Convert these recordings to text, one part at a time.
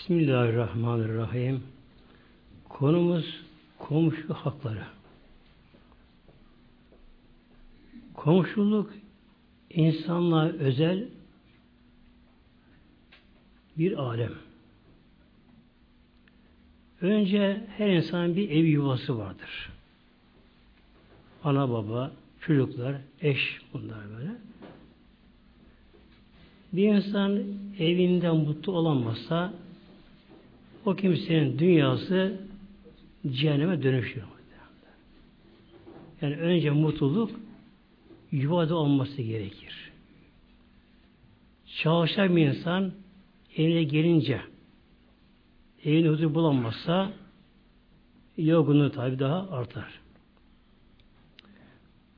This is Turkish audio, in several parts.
Bismillahirrahmanirrahim. Konumuz komşu hakları. Komşuluk insanlığa özel bir alem. Önce her insanın bir ev yuvası vardır. Ana baba, çocuklar, eş bunlar böyle. Bir insan evinden mutlu olamazsa o kimsenin dünyası cehenneme dönüşüyor. Yani önce mutluluk yuvada olması gerekir. Çalışan bir insan evine gelince evine huzur bulamazsa yorgunluğu tabi daha artar.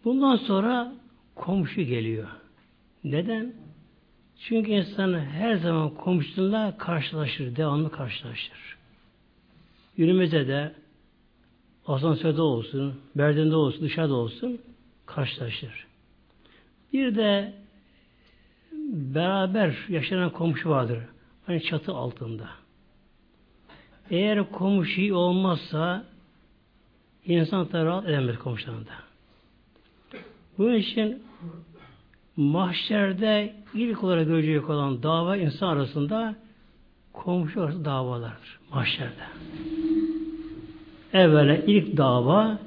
Bundan sonra komşu geliyor. Neden? Çünkü insan her zaman komşusunla karşılaşır, devamlı karşılaşır. Günümüzde de asansörde olsun, merdivende olsun, dışarıda olsun karşılaşır. Bir de beraber yaşanan komşu vardır. Hani çatı altında. Eğer komşu olmazsa insan da rahat edemez komşularında. Bu için mahşerde ilk olarak görecek olan dava insan arasında komşu arası davalardır. Mahşerde. Evvela ilk dava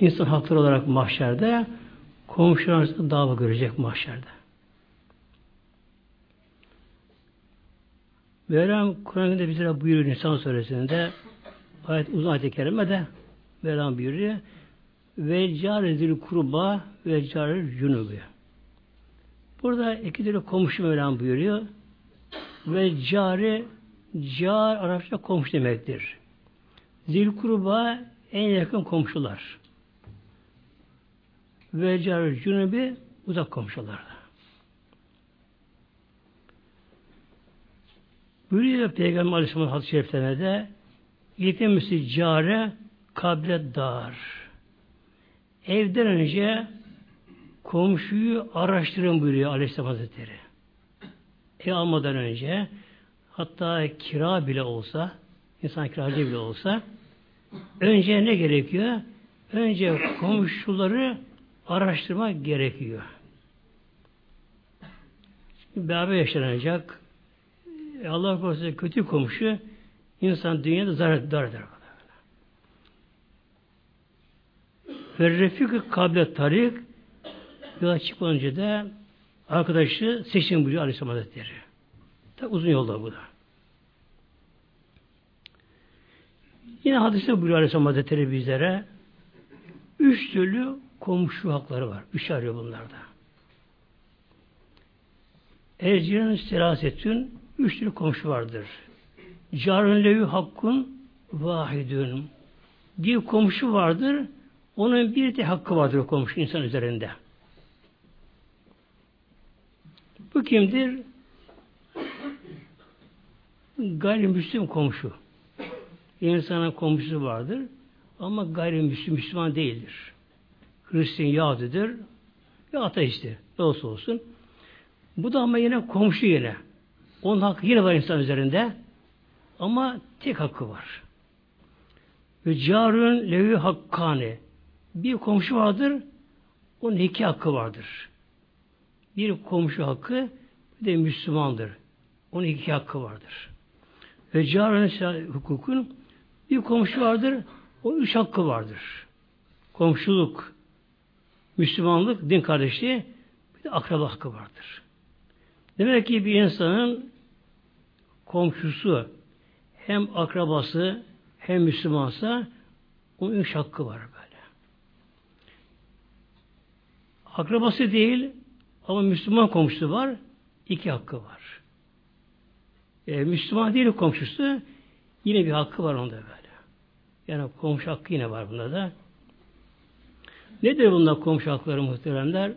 insan hakları olarak mahşerde komşu arasında dava görecek mahşerde. Mevlam Kur'an'da bize buyuruyor insan suresinde ayet uzun ayet-i kerime de Mevlam buyuruyor ve carizil kurba ve caril cunubi. Burada iki türlü komşu Mevlam buyuruyor. Ve cari car Arapça komşu demektir. Zil kurba en yakın komşular. Ve caril cunubi uzak komşular. Buyuruyor Peygamber Aleyhisselam hadis-i şeriflerine de yetemisi care kablet dar. Evden önce komşuyu araştırın buyuruyor Aleyhisselam Hazretleri. Ev almadan önce hatta kira bile olsa insan kiracı bile olsa önce ne gerekiyor? Önce komşuları araştırmak gerekiyor. Beraber yaşanacak Allah korusun kötü komşu insan dünyada zarar, zarar eder. Ve refik kablet tarik yola çıkmadan önce de arkadaşı seçin buyuruyor Aleyhisselam Hazretleri. Tabi uzun yolda bu da. Yine hadiste buyuruyor Aleyhisselam Hazretleri bizlere üç türlü komşu hakları var. Üç arıyor bunlarda. Erciyanın selasetün üç türlü komşu vardır. Carın levi hakkun vahidün. Bir komşu vardır. Onun bir de hakkı vardır komşu insan üzerinde. Bu kimdir? Gayrimüslim komşu. İnsanın komşusu vardır ama gayrimüslim Müslüman değildir. Hristiyan Yahudidir ya ateisttir. Ne olsa olsun. Bu da ama yine komşu yine. Onun hakkı yine var insan üzerinde. Ama tek hakkı var. Ve carun levi hakkani. Bir komşu vardır. Onun iki hakkı vardır. Bir komşu hakkı bir de Müslümandır. Onun iki hakkı vardır. Ve carun hukukun bir komşu vardır. O üç hakkı vardır. Komşuluk, Müslümanlık, din kardeşliği bir de akraba hakkı vardır. Demek ki bir insanın komşusu hem akrabası hem Müslümansa onun üç hakkı var böyle. Akrabası değil ama Müslüman komşusu var. iki hakkı var. E, Müslüman değil komşusu yine bir hakkı var onda böyle. Yani komşu hakkı yine var bunda da. Nedir bunlar komşu hakları muhteremler?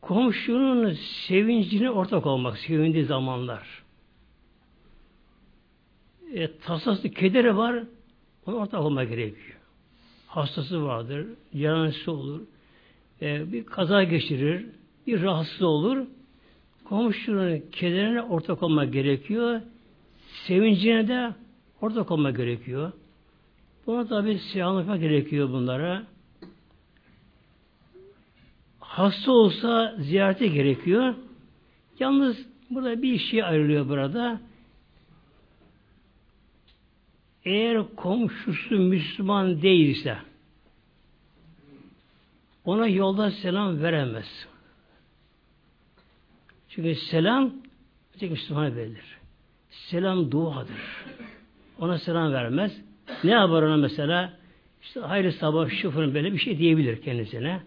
Komşunun sevincine ortak olmak, sevindiği zamanlar e, tasası, kederi var, ona ortak olma gerekiyor. Hastası vardır, yaralısı olur, e, bir kaza geçirir, bir rahatsız olur. komşunun kederine ortak olmak gerekiyor. Sevincine de ortak olmak gerekiyor. Buna tabi anlatmak gerekiyor bunlara. Hasta olsa ziyarete gerekiyor. Yalnız burada bir şey ayrılıyor burada. Eğer komşusu Müslüman değilse ona yolda selam veremez. Çünkü selam tek Müslümana verilir. Selam duadır. Ona selam vermez. Ne yapar ona mesela? İşte hayırlı sabah şoförün böyle bir şey diyebilir kendisine.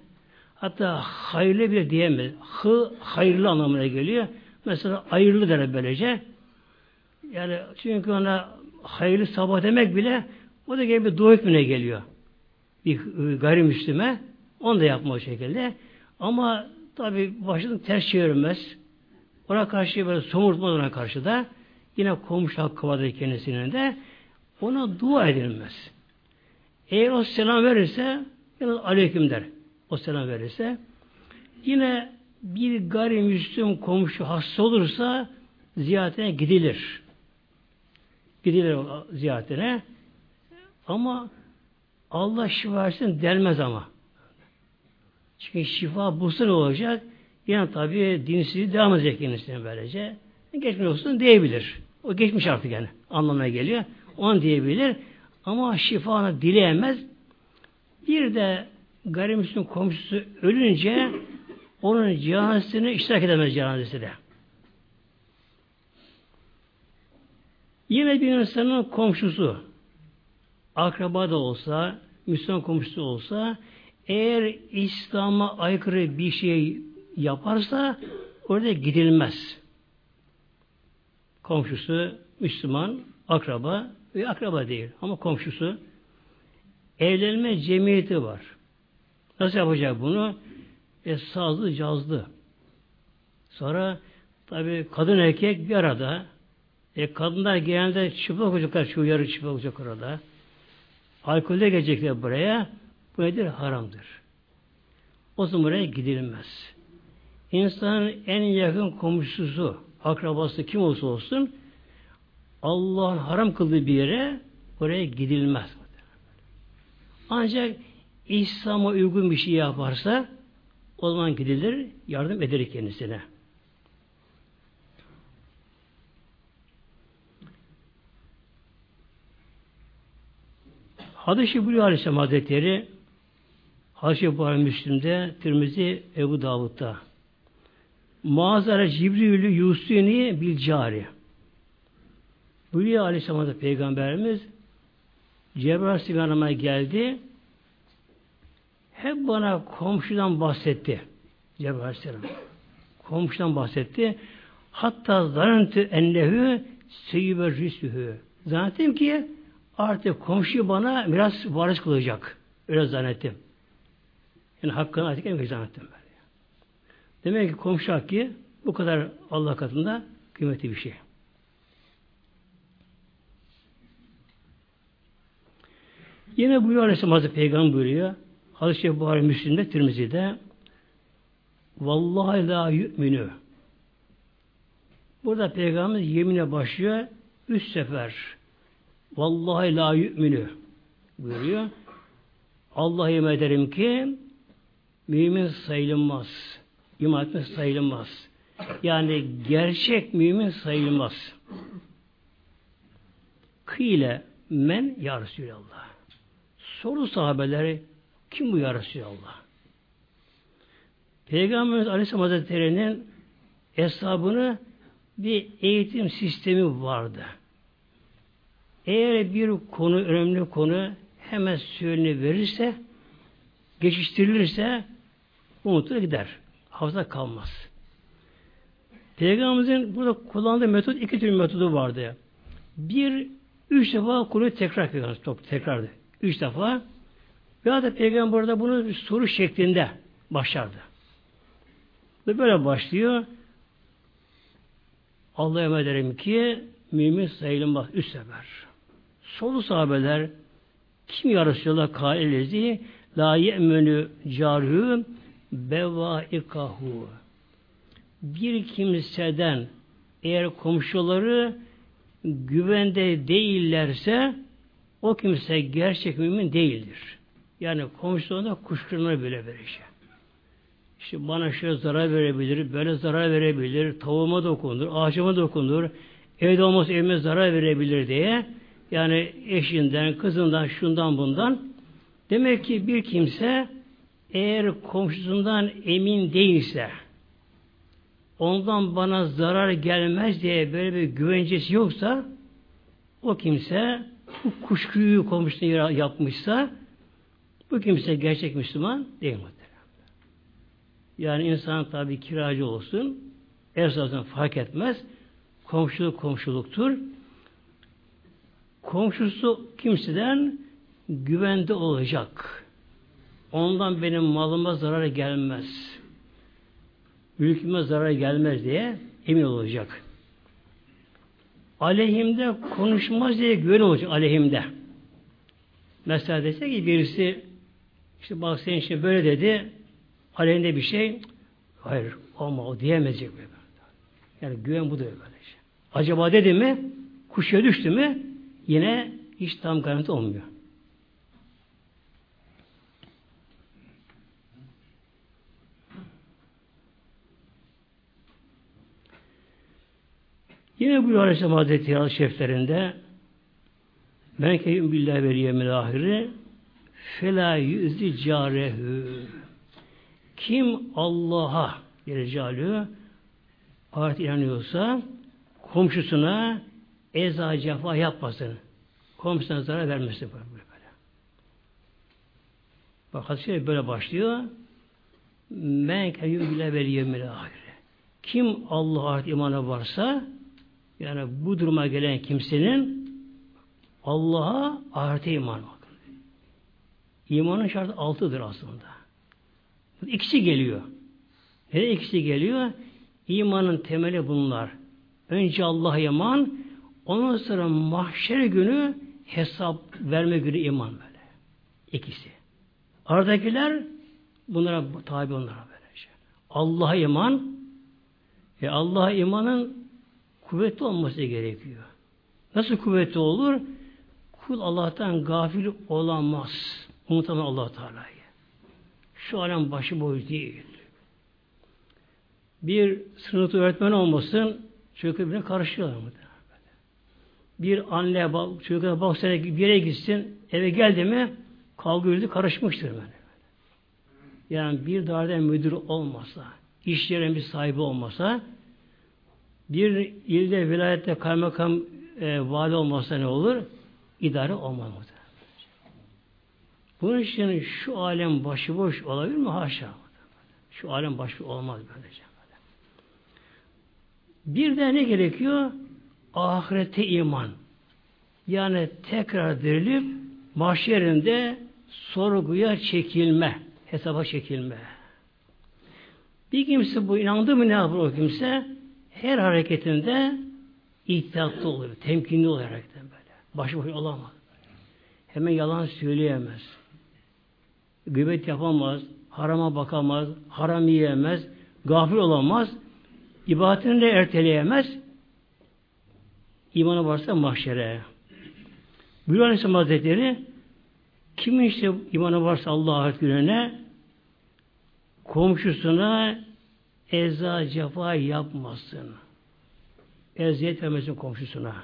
Hatta hayırlı bile diyemez. Hı hayırlı anlamına geliyor. Mesela hayırlı der böylece. Yani çünkü ona hayırlı sabah demek bile o da gibi bir dua geliyor. Bir gayrimüslime onu da yapma o şekilde. Ama tabi başını ters çevirmez. Ona karşı böyle somurtmaz ona karşı da yine komşu hakkı vardır kendisinin de ona dua edilmez. Eğer o selam verirse yine aleyküm der. O selam verirse yine bir gayrimüslim komşu hasta olursa ziyaretine gidilir. Gidilir ziyaretine. Ama Allah şifa versin denmez ama. Çünkü şifa bulsa ne olacak? Yine tabi dinsizliği devam edecek kendisine böylece. Geçmiş olsun diyebilir. O geçmiş artık yani. Anlamına geliyor. Onu diyebilir. Ama şifanı dileyemez. Bir de gayrimüslim komşusu ölünce onun cenazesine iştirak edemez cenazesine. Yine bir insanın komşusu akraba da olsa, Müslüman komşusu olsa eğer İslam'a aykırı bir şey yaparsa orada gidilmez. Komşusu Müslüman, akraba ve akraba değil ama komşusu evlenme cemiyeti var. Nasıl yapacak bunu? E, sazlı, cazlı. Sonra tabi kadın erkek bir arada. E, kadınlar genelde çıplak olacaklar, şu yarı çıplak olacak orada. Alkolde gelecekler buraya. Bu nedir? Haramdır. O zaman buraya gidilmez. İnsanın en yakın komşusu, akrabası kim olursa olsun Allah'ın haram kıldığı bir yere oraya gidilmez. Ancak İslam'a uygun bir şey yaparsa o zaman gidilir, yardım eder kendisine. Hadis-i Bülü Aleyhisselam Hazretleri Hadis-i Buhari Müslim'de, Tirmizi Ebu Davud'da Mağazara Cibrilü Yusuni bil cari. Buyuruyor Aleyhisselam Peygamberimiz Cebrail Aleyhisselam'a geldi. Hep bana komşudan bahsetti. Cebrail Aleyhisselam. Komşudan bahsetti. Hatta zannetü ennehu seyyübe rüsühü. Zannettim ki artık komşu bana biraz varis kılacak. Öyle zannettim. Yani hakkını artık en zannettim ben. Demek ki komşu hakkı bu kadar Allah katında kıymetli bir şey. Yine buyuruyor Aleyhisselam Hazreti Peygamber buyuruyor. Hadis-i Buhari Müslim'de, Tirmizi'de Vallahi la yu'minu Burada Peygamber yemine başlıyor. Üç sefer. Vallahi la yu'minu buyuruyor. Allah yemin ederim ki mümin sayılmaz. İman etmez sayılmaz. Yani gerçek mümin sayılmaz. Kıyle men ya Resulallah. Soru sahabeleri kim bu ya Resulallah? Peygamberimiz Aleyhisselam Hazretleri'nin hesabını bir eğitim sistemi vardı. Eğer bir konu, önemli konu hemen söylenir verirse, geçiştirilirse unutulur gider. Hafıza kalmaz. Peygamberimizin burada kullandığı metot iki tür metodu vardı. Bir, üç defa konuyu tekrar Peygamberimiz tekrardı. Üç defa. Ya da Peygamber burada bunu bir soru şeklinde başlardı. Ve böyle başlıyor. Allah'a emanet ederim ki mümin sayılmaz. Üç sefer. Solu sahabeler kim ya Resulallah kailezi la ye'menü carhü bevaikahu. bir kimseden eğer komşuları güvende değillerse o kimse gerçek mümin değildir. Yani komşularına kuşkulanır böyle bir şey. İşte bana şöyle zarar verebilir, böyle zarar verebilir, tavuğuma dokunur, ağacıma dokunur, evde olmasa evime zarar verebilir diye yani eşinden, kızından, şundan bundan demek ki bir kimse eğer komşusundan emin değilse ondan bana zarar gelmez diye böyle bir güvencesi yoksa o kimse bu kuşkuyu komşusuna yapmışsa bu kimse gerçek Müslüman değil mi? Yani insan tabi kiracı olsun, ev zaten fark etmez. Komşuluk komşuluktur. Komşusu kimseden güvende olacak. Ondan benim malıma zarar gelmez. Mülküme zarar gelmez diye emin olacak. Aleyhimde konuşmaz diye güven olacak aleyhimde. Mesela dese ki birisi işte bak senin için böyle dedi aleyhinde bir şey hayır olma o diyemeyecek böyle. Yani güven bu da böyle şey. Acaba dedi mi kuşya düştü mü yine hiç tam garanti olmuyor. Yine bu Aleyhisselam Hazretleri Hadis şeriflerinde Men keyum billahi ve yemil ahiri felâ yüzü carehü kim Allah'a Celle ahiret inanıyorsa komşusuna eza cefa yapmasın. Komşusuna zarar vermesin. Böyle. Bak hadis böyle başlıyor. Men keyum billahi ve yemil ahiri kim Allah'a ahiret imanı varsa yani bu duruma gelen kimsenin Allah'a ahirete iman bakın. İmanın şartı altıdır aslında. İkisi geliyor. Ne ikisi geliyor? İmanın temeli bunlar. Önce Allah'a iman, ondan sonra mahşer günü hesap verme günü iman böyle. İkisi. Aradakiler bunlara tabi onlara böylece. Allah'a iman, e Allah'a imanın kuvvetli olması gerekiyor. Nasıl kuvvetli olur? Kul Allah'tan gafil olamaz. Unutamaz allah Teala'yı. Şu alem başıboş değil. Bir sınıfta öğretmen olmasın, çocuklar birbirine karışıyorlar mı? Bir anne çocuklar bak sene bir yere gitsin, eve geldi mi kavga yüzü karışmıştır böyle. Yani bir dairede müdür olmasa, iş yerinin bir sahibi olmasa, bir ilde vilayette kaymakam e, vali olmasa ne olur? İdare olmaz. Bunun için şu alem başıboş olabilir mi? Haşa. Şu alem başıboş olmaz böylece. Bir de ne gerekiyor? Ahirete iman. Yani tekrar dirilip mahşerinde sorguya çekilme, hesaba çekilme. Bir kimse bu inandı mı ne yapar o kimse? Her hareketinde ihtiyatlı oluyor, temkinli olarak böyle. Başıboş olamaz. Hemen yalan söyleyemez. Gıybet yapamaz, harama bakamaz, haram yiyemez, gafil olamaz, ibadetini de erteleyemez. İmanı varsa mahşere. Buyuruyor Aleyhisselam Hazretleri kimin işte imanı varsa Allah'a gününe komşusuna eza cefa yapmasın. Eziyet vermesin komşusuna.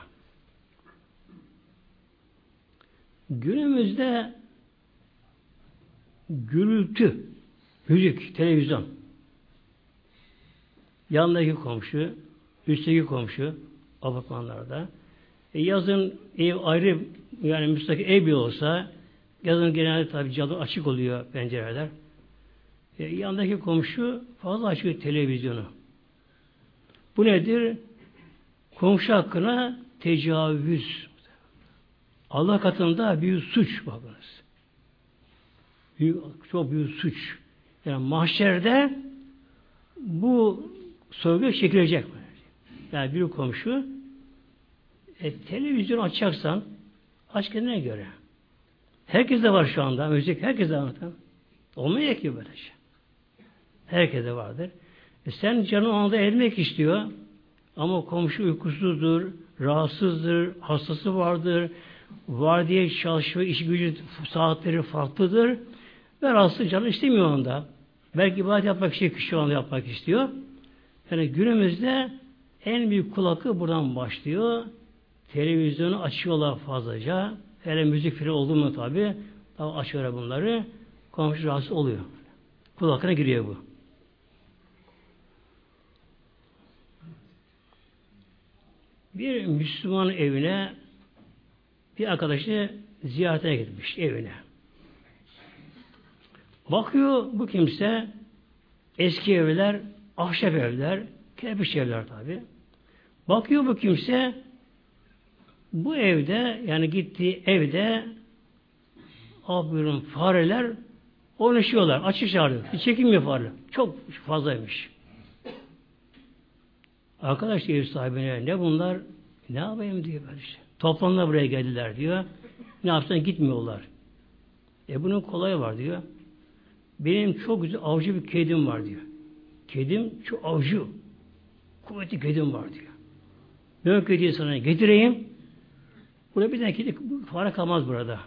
Günümüzde gürültü, müzik, televizyon yanındaki komşu, üstteki komşu apartmanlarda e yazın ev ayrı yani müstakil ev bir olsa yazın genelde tabi cadı açık oluyor pencereler. E, yandaki komşu fazla açıyor televizyonu. Bu nedir? Komşu hakkına tecavüz. Allah katında büyük suç bakınız. Büyük, çok büyük suç. Yani mahşerde bu sorgu çekilecek. Yani bir komşu e, televizyon açacaksan aç kendine göre. Herkes de var şu anda. Müzik herkes de var. Olmuyor ki böyle şey. Herkese vardır. E sen canın anda ermek istiyor. Ama komşu uykusuzdur, rahatsızdır, hastası vardır, var diye çalışıyor, iş gücü saatleri farklıdır. Ve rahatsız canı istemiyor onda. Belki ibadet yapmak istiyor, kişi anda yapmak istiyor. Yani günümüzde en büyük kulakı buradan başlıyor. Televizyonu açıyorlar fazlaca. Hele müzik falan oldu mu tabi. Tabi açıyorlar bunları. Komşu rahatsız oluyor. Kulakına giriyor bu. Bir Müslüman evine bir arkadaşı ziyaretine gitmiş evine. Bakıyor bu kimse eski evler, ahşap evler, kerpiç evler tabi. Bakıyor bu kimse bu evde yani gittiği evde abirin fareler oynaşıyorlar. Açık çağırıyor. Bir çekim fareler. Çok fazlaymış. Arkadaş ev sahibine ne bunlar? Ne yapayım diyor böyle işte. Toplanlar buraya geldiler diyor. Ne yapsan gitmiyorlar. E bunun kolayı var diyor. Benim çok güzel avcı bir kedim var diyor. Kedim çok avcı. Kuvvetli kedim var diyor. Ben kediyi sana getireyim. Burada bir tane kedi fare kalmaz burada.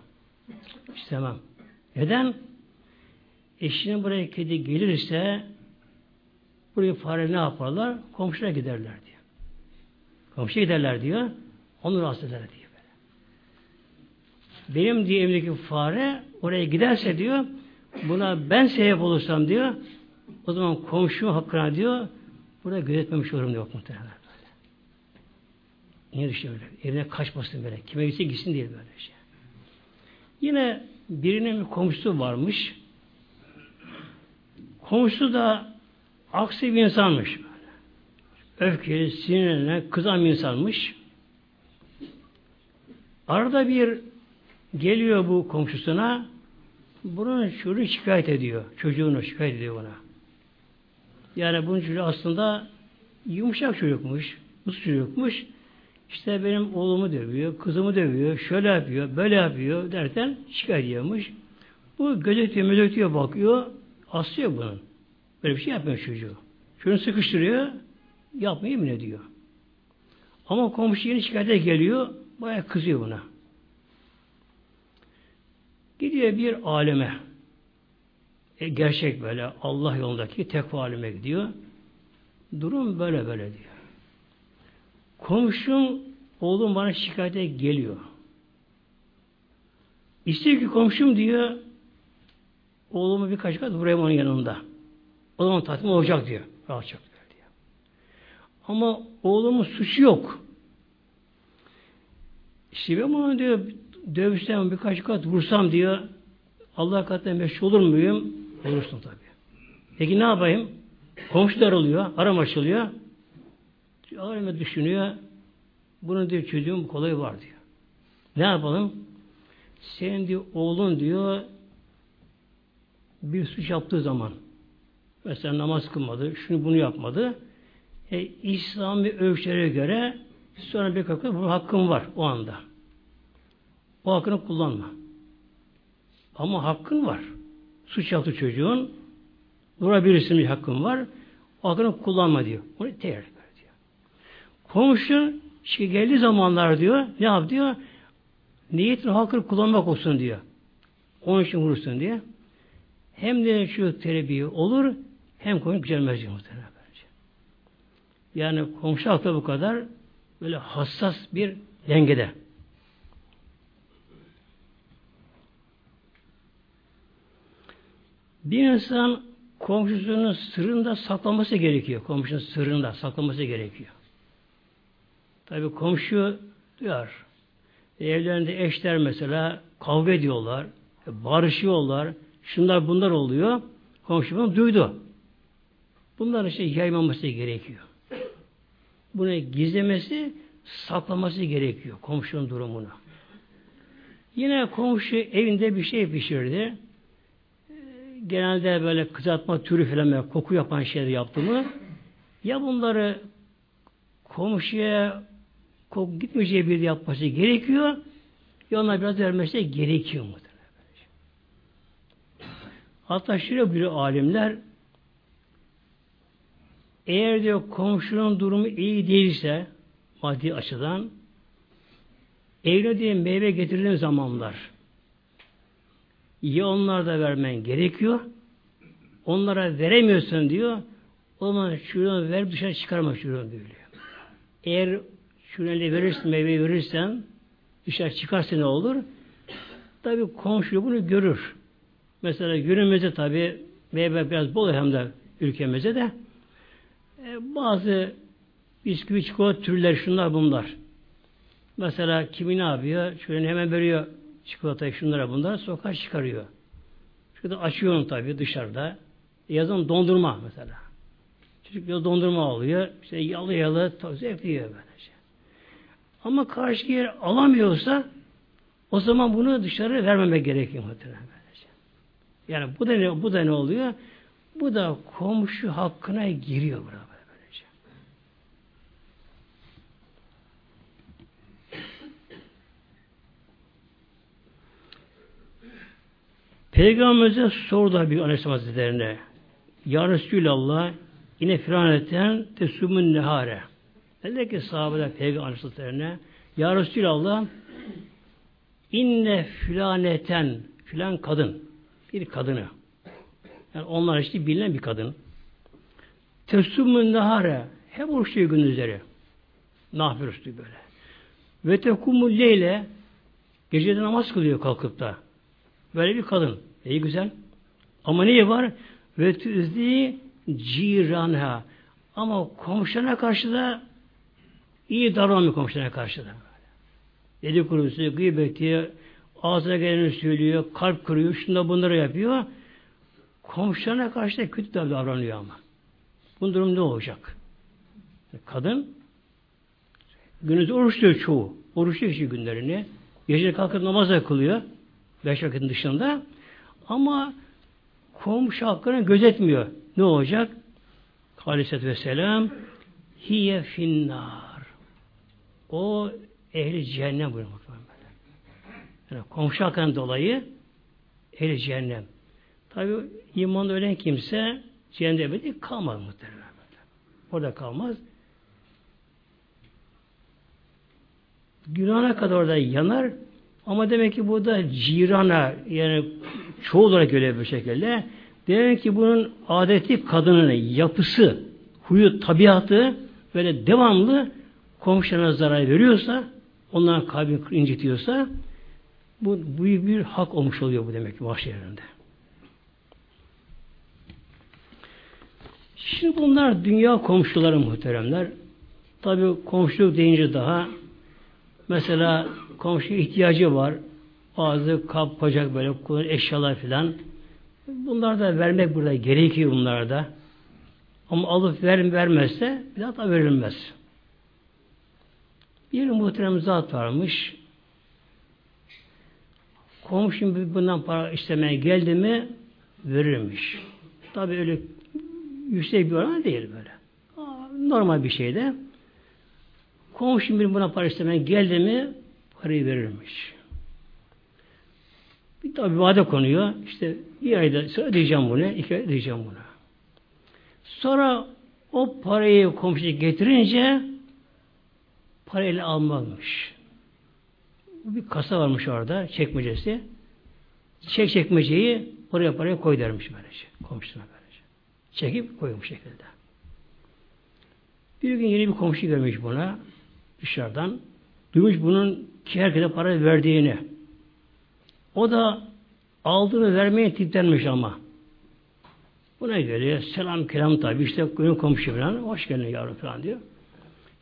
İstemem. Neden? Eşinin buraya kedi gelirse buraya fare ne yaparlar? Komşuya giderler diyor. Komşuya giderler diyor. Onu rahatsız eder diyor. Böyle. Benim diye evdeki fare oraya giderse diyor buna ben sebep olursam diyor o zaman komşu hakkına diyor burada gözetmemiş olurum diyor muhtemelen böyle. Niye düşüyor öyle? Evine kaçmasın böyle. Kime gitsin gitsin diye böyle şey. Yine birinin bir komşusu varmış. Komşusu da aksi bir insanmış. Öfkeli, sinirlenen, kızan bir insanmış. Arada bir geliyor bu komşusuna bunun çocuğunu şikayet ediyor. Çocuğunu şikayet ediyor buna. Yani bunun çocuğu aslında yumuşak çocukmuş, mutlu çocukmuş. İşte benim oğlumu dövüyor, kızımı dövüyor, şöyle yapıyor, böyle yapıyor derken şikayet ediyormuş. Bu gözetiyor, mözetiyor, bakıyor, aslıyor bunun. Böyle bir şey yapmıyor çocuğu. Şunu sıkıştırıyor, yapmayı emin ediyor. Ama komşu yeni şikayete geliyor, bayağı kızıyor buna. Gidiyor bir aleme. E, gerçek böyle Allah yolundaki tek alime gidiyor. Durum böyle böyle diyor. Komşum oğlum bana şikayete geliyor. İstiyor ki komşum diyor oğlumu birkaç kat vurayım onun yanında. O zaman tatmin olacak diyor. Rahatacak diyor. Ama oğlumun suçu yok. Ben onu diyor dövüşsem birkaç kat vursam diyor Allah katında meşhur olur muyum? Olursun tabi. Peki ne yapayım? Komşular oluyor, aram açılıyor. Aleme düşünüyor. Bunun diyor çocuğum kolay var diyor. Ne yapalım? Senin diyor oğlun diyor bir suç yaptığı zaman mesela namaz kılmadı, şunu bunu yapmadı. E, İslami ölçülere göre sonra bir kakı bu hakkın var o anda. O hakkını kullanma. Ama hakkın var. Suç yaptı çocuğun. Durabilirsin bir hakkın var. O hakkını kullanma diyor. Onu tekrar diyor. Komşu işte geldiği zamanlar diyor ne yap diyor? Niyetin hakkını kullanmak olsun diyor. Onun için vurursun diye. Hem de şu terbiye olur hem komşu diyor muhtemelen. Yani komşu aklı bu kadar böyle hassas bir dengede. Bir insan komşusunun sırrında saklaması gerekiyor. Komşunun sırrında saklaması gerekiyor. Tabi komşu duyar. Evlerinde eşler mesela kavga ediyorlar, barışıyorlar, şunlar bunlar oluyor. Komşu bunu duydu. Bunların işte yaymaması gerekiyor. Bunu gizlemesi, saklaması gerekiyor komşunun durumunu. Yine komşu evinde bir şey pişirdi genelde böyle kızartma türü falan böyle koku yapan şeyler yaptı mı ya bunları komşuya koku gitmeyeceği bir yapması gerekiyor ya ona biraz vermesi gerekiyor mu? Hatta şöyle bir alimler Eğer diyor komşunun durumu iyi değilse maddi açıdan evine diye meyve getirdiğin zamanlar ya onlara da vermen gerekiyor onlara veremiyorsun diyor o zaman şunu ver dışarı çıkarma şunu diyor. Eğer şunu verirsin meyve verirsen dışarı çıkarsa ne olur? Tabi komşu bunu görür. Mesela günümüzde tabi meyve biraz bol hem de ülkemizde de e, bazı bisküvi çikolata türleri şunlar bunlar. Mesela kimi ne yapıyor? Şöyle hemen veriyor çikolatayı şunlara bunlar sokağa çıkarıyor. Şurada açıyor onu tabii dışarıda. Yazın dondurma mesela. Çocuk bir dondurma alıyor. İşte yalı yalı zevkli yiyor böylece. Ama karşı yer alamıyorsa o zaman bunu dışarı vermemek gerekiyor muhtemelen böylece. Yani bu da ne, bu da ne oluyor? Bu da komşu hakkına giriyor burada böylece. Peygamberimize sordu bir Aleyhisselam Hazretlerine. Ya Resulallah yine firanetten tesumün nehare. Dedi ki sahabeler Peygamber Aleyhisselatü'ne Ya Resulallah inne filaneten filan kadın bir kadını. Yani onlar işte bilinen bir kadın. Tesumün nehare hep oruçluyor gündüzleri nafir üstü böyle. Ve tekumul leyle gecede namaz kılıyor kalkıp da. Böyle bir kadın iyi güzel ama neyi var ve tüzdi ciranha ama komşuna karşı da iyi davranmıyor komşuna karşı da. Dedikodusu, gıybeti, ağzına geleni söylüyor, kalp kırıyor, şunda bunları yapıyor. Komşularına karşı da kötü davranıyor ama. Bu durum ne olacak? Kadın günümüzde oruç tutuyor çoğu. Oruç tutuyor günlerini. Gece kalkıp namaz kılıyor. Beş vakitin dışında. Ama komşu hakkını gözetmiyor. Ne olacak? Aleyhisselatü Vesselam hiye finnar. O ehli cehennem buyuruyor. Yani komşu hakkından dolayı ehli cehennem. Tabi iman ölen kimse cehennemde ebedi kalmaz muhtemelen. Orada kalmaz. Günahına kadar orada yanar ama demek ki burada cirana yani çoğu olarak öyle bir şekilde demek ki bunun adeti kadının yapısı, huyu, tabiatı böyle devamlı komşuna zarar veriyorsa onların kalbini incitiyorsa bu büyük bir hak olmuş oluyor bu demek ki mahşerinde. Şimdi bunlar dünya komşuları muhteremler. Tabi komşuluk deyince daha mesela komşu ihtiyacı var. Bazı kap, bacak böyle kullan eşyalar filan. Bunlar da vermek burada gerekiyor bunlarda. Ama alıp ver, vermezse bir daha verilmez. Bir muhterem zat varmış. Komşum bundan para istemeye geldi mi verirmiş. Tabi öyle yüksek bir oran değil böyle. Normal bir şeyde. Komşum bir buna para istemeye geldi mi parayı verirmiş. Bir tabi vade konuyor. İşte bir ayda sonra ödeyeceğim bunu, iki ay ödeyeceğim bunu. Sonra o parayı komşu getirince parayla almazmış. Bir kasa varmış orada, çekmecesi. Çek çekmeceyi oraya paraya koy dermiş böylece. Komşusuna böylece. Çekip koymuş şekilde. Bir gün yeni bir komşu görmüş buna dışarıdan. Duymuş bunun ki herkese para verdiğini. O da aldığını vermeye tiplenmiş ama. Buna göre selam kelam tabi işte günün komşu falan hoş geldin yavrum falan diyor.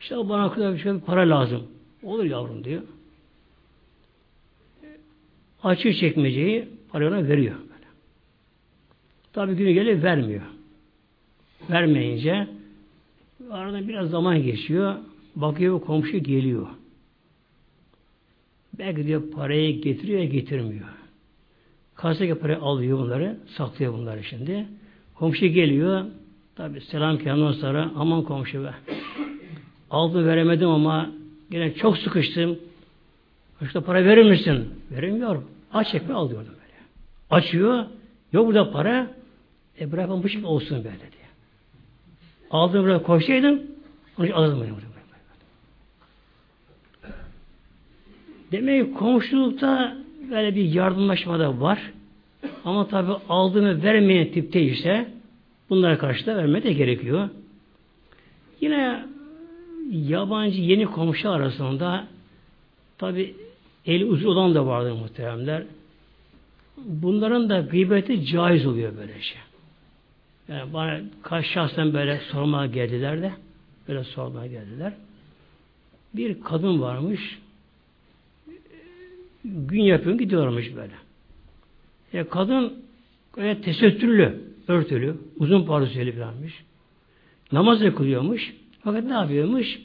İşte bana kadar bir şey para lazım. Olur yavrum diyor. Açıyor çekmeceyi parayı veriyor. Tabi günü geliyor vermiyor. Vermeyince aradan biraz zaman geçiyor. Bakıyor komşu geliyor. Belki diyor parayı getiriyor getirmiyor. Kasadaki parayı alıyor bunları, saklıyor bunları şimdi. Komşu geliyor, tabi selam kelamdan sonra aman komşu be. Aldı veremedim ama yine çok sıkıştım. İşte para verir misin? Veremiyorum. Aç çekme al diyordum böyle. Açıyor. Yok burada para. E bırakın şey olsun böyle diye. Aldığını buraya koysaydın onu alırdım. Demek ki komşulukta böyle bir yardımlaşma da var. Ama tabi aldığını vermeyen tipte ise bunlara karşı da verme de gerekiyor. Yine yabancı yeni komşu arasında tabi el uzun olan da vardır muhteremler. Bunların da gıybeti caiz oluyor böyle şey. Yani bana kaç şahsen böyle sormaya geldiler de böyle sormaya geldiler. Bir kadın varmış gün yapıyor gidiyormuş böyle. E kadın öyle tesettürlü, örtülü, uzun parçayla falanmış. Namaz da kılıyormuş. Fakat ne yapıyormuş?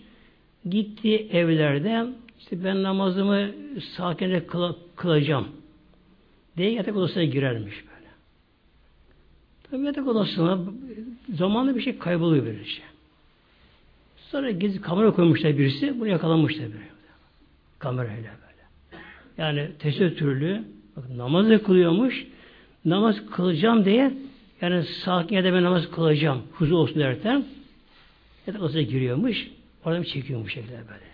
Gitti evlerde işte ben namazımı sakince kıl, kılacağım diye yatak odasına girermiş böyle. Tabi yatak odasına zamanla bir şey kayboluyor böylece. Şey. Sonra gizli kamera koymuşlar birisi, bunu yakalamışlar böyle. Kamerayla böyle. Yani tesettürlü, bakın namaz da kılıyormuş, namaz kılacağım diye yani sakin ben namaz kılacağım, huzur olsun derken odasına giriyormuş, oradan çekiyormuş şekilde böyle.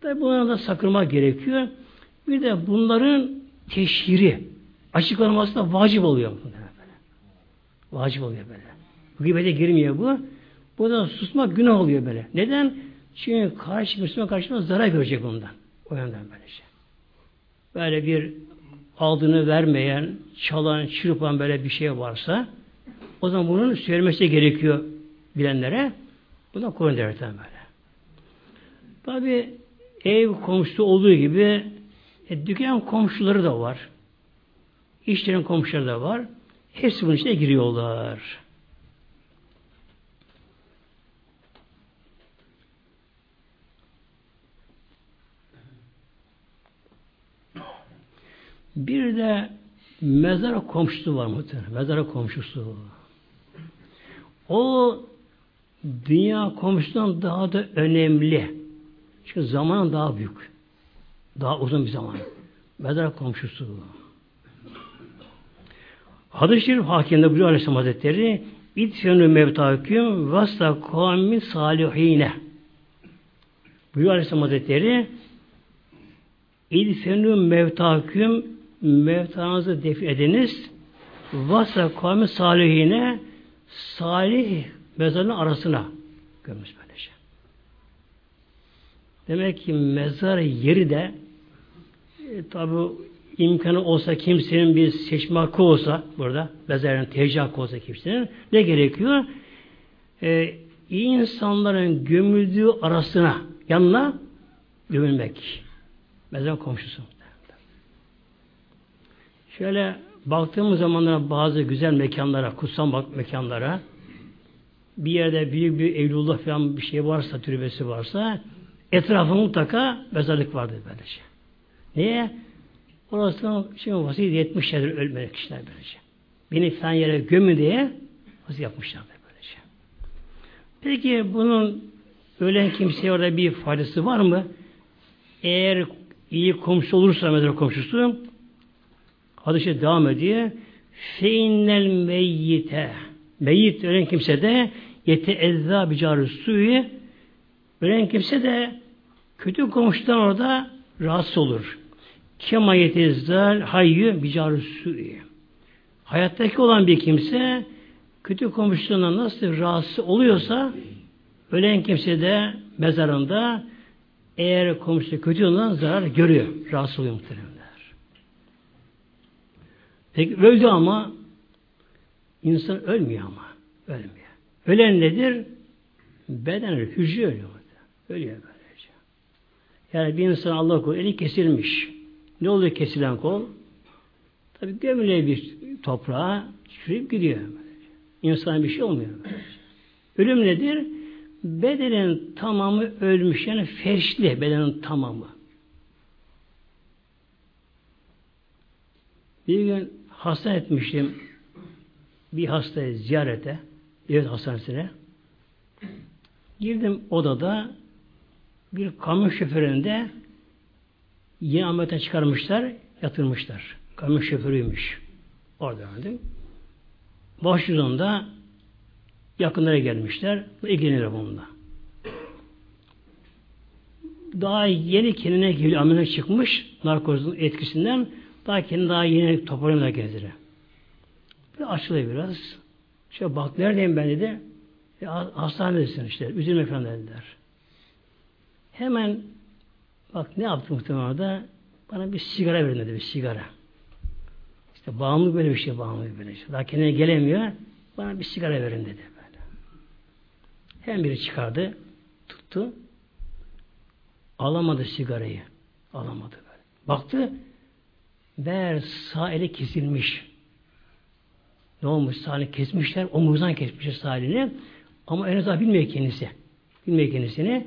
Tabi bunlardan da sakınma gerekiyor. Bir de bunların teşhiri, açıklanması da vacip oluyor. Vacip oluyor böyle. Gıybete girmiyor bu. Buradan susmak günah oluyor böyle. Neden? Çünkü karşı Müslüman karşısında zarar görecek bundan. O yönden böyle şey. Böyle bir aldığını vermeyen, çalan, çırpan böyle bir şey varsa o zaman bunun söylemesi gerekiyor bilenlere. Buna koyun derken böyle. Tabi ev komşusu olduğu gibi e, dükkan komşuları da var. İşlerin komşuları da var. Hepsi bunun içine giriyorlar. Bir de mezar komşusu var muhtemelen. Mezar komşusu. O dünya komşusundan daha da önemli. Çünkü zaman daha büyük. Daha uzun bir zaman. Mezar komşusu. Hadis-i Şerif hakimde buyuruyor Aleyhisselam Hazretleri İdfenü mevtaküm vasla kavmin salihine buyuruyor Aleyhisselam Hazretleri İdfenü mevtaküm mevtanızı def ediniz vasla kavmin salihine salih mezarın arasına görmüş böyle şey. Demek ki mezar yeri de e, tabi imkanı olsa kimsenin bir seçme hakkı olsa burada mezarın tercih hakkı olsa kimsenin ne gerekiyor? Ee, iyi insanların gömüldüğü arasına yanına gömülmek. Mezar komşusu. Şöyle baktığımız zamanlara bazı güzel mekanlara, kutsal mekanlara bir yerde büyük bir evlullah falan bir şey varsa, türbesi varsa etrafında mutlaka mezarlık vardır böylece. Niye? Orasından şimdi vasiyet etmişlerdir ölmeyen kişiler böylece. Beni falan yere gömün diye vasiyet yapmışlardır böylece. Peki bunun ölen kimseye orada bir faydası var mı? Eğer iyi komşu olursa mezar komşusu hadise devam ediyor. Feinnel meyyite meyyit ölen kimse de yete ezza bicarı suyu ölen kimse de kötü komşudan orada rahatsız olur. Kemayeti zal hayyü bicarü suyu. Hayattaki olan bir kimse kötü komşusundan nasıl rahatsız oluyorsa ölen kimse de mezarında eğer komşusu kötü olan zarar görüyor. Rahatsız oluyor muhteremler. Peki öldü ama insan ölmüyor ama. Ölmüyor. Ölen nedir? Beden ölüyor. Hücre ölüyor. Ölüyor böylece. Yani bir insan Allah korusun eli kesilmiş. Ne oluyor kesilen kol? Tabi gömüle bir toprağa çürüyüp gidiyor. İnsana bir şey olmuyor. Ölüm nedir? Bedenin tamamı ölmüş. Yani ferşli bedenin tamamı. Bir gün hasta etmiştim bir hastayı ziyarete devlet hastanesine girdim odada bir kamyon şoföründe yeni ameliyatten çıkarmışlar, yatırmışlar. Kamyon şoförüymüş. Orada efendim. Başucunda Yakınlara gelmişler. İlgileniyor bununla. Daha yeni kendine geliyor. Amına çıkmış narkozun etkisinden. Daha kendi daha yeni toparlanıyor kendine. Ve açılıyor biraz. Şöyle bak neredeyim ben dedi. E, hastanedesin işte. Üzülme falan dediler. Hemen bak ne yaptı muhtemelen da bana bir sigara verin dedi. Bir sigara. İşte bağımlı böyle bir şey bağımlı böyle şey. Daha kendine gelemiyor. Bana bir sigara verin dedi. Böyle. Hem biri çıkardı. Tuttu. Alamadı sigarayı. Alamadı böyle. Baktı. Meğer sağ eli kesilmiş. Ne olmuş? Sağ eli kesmişler. Omuzdan kesmişler sağ elini. Ama en azından bilmiyor kendisi. Bilmiyor kendisini.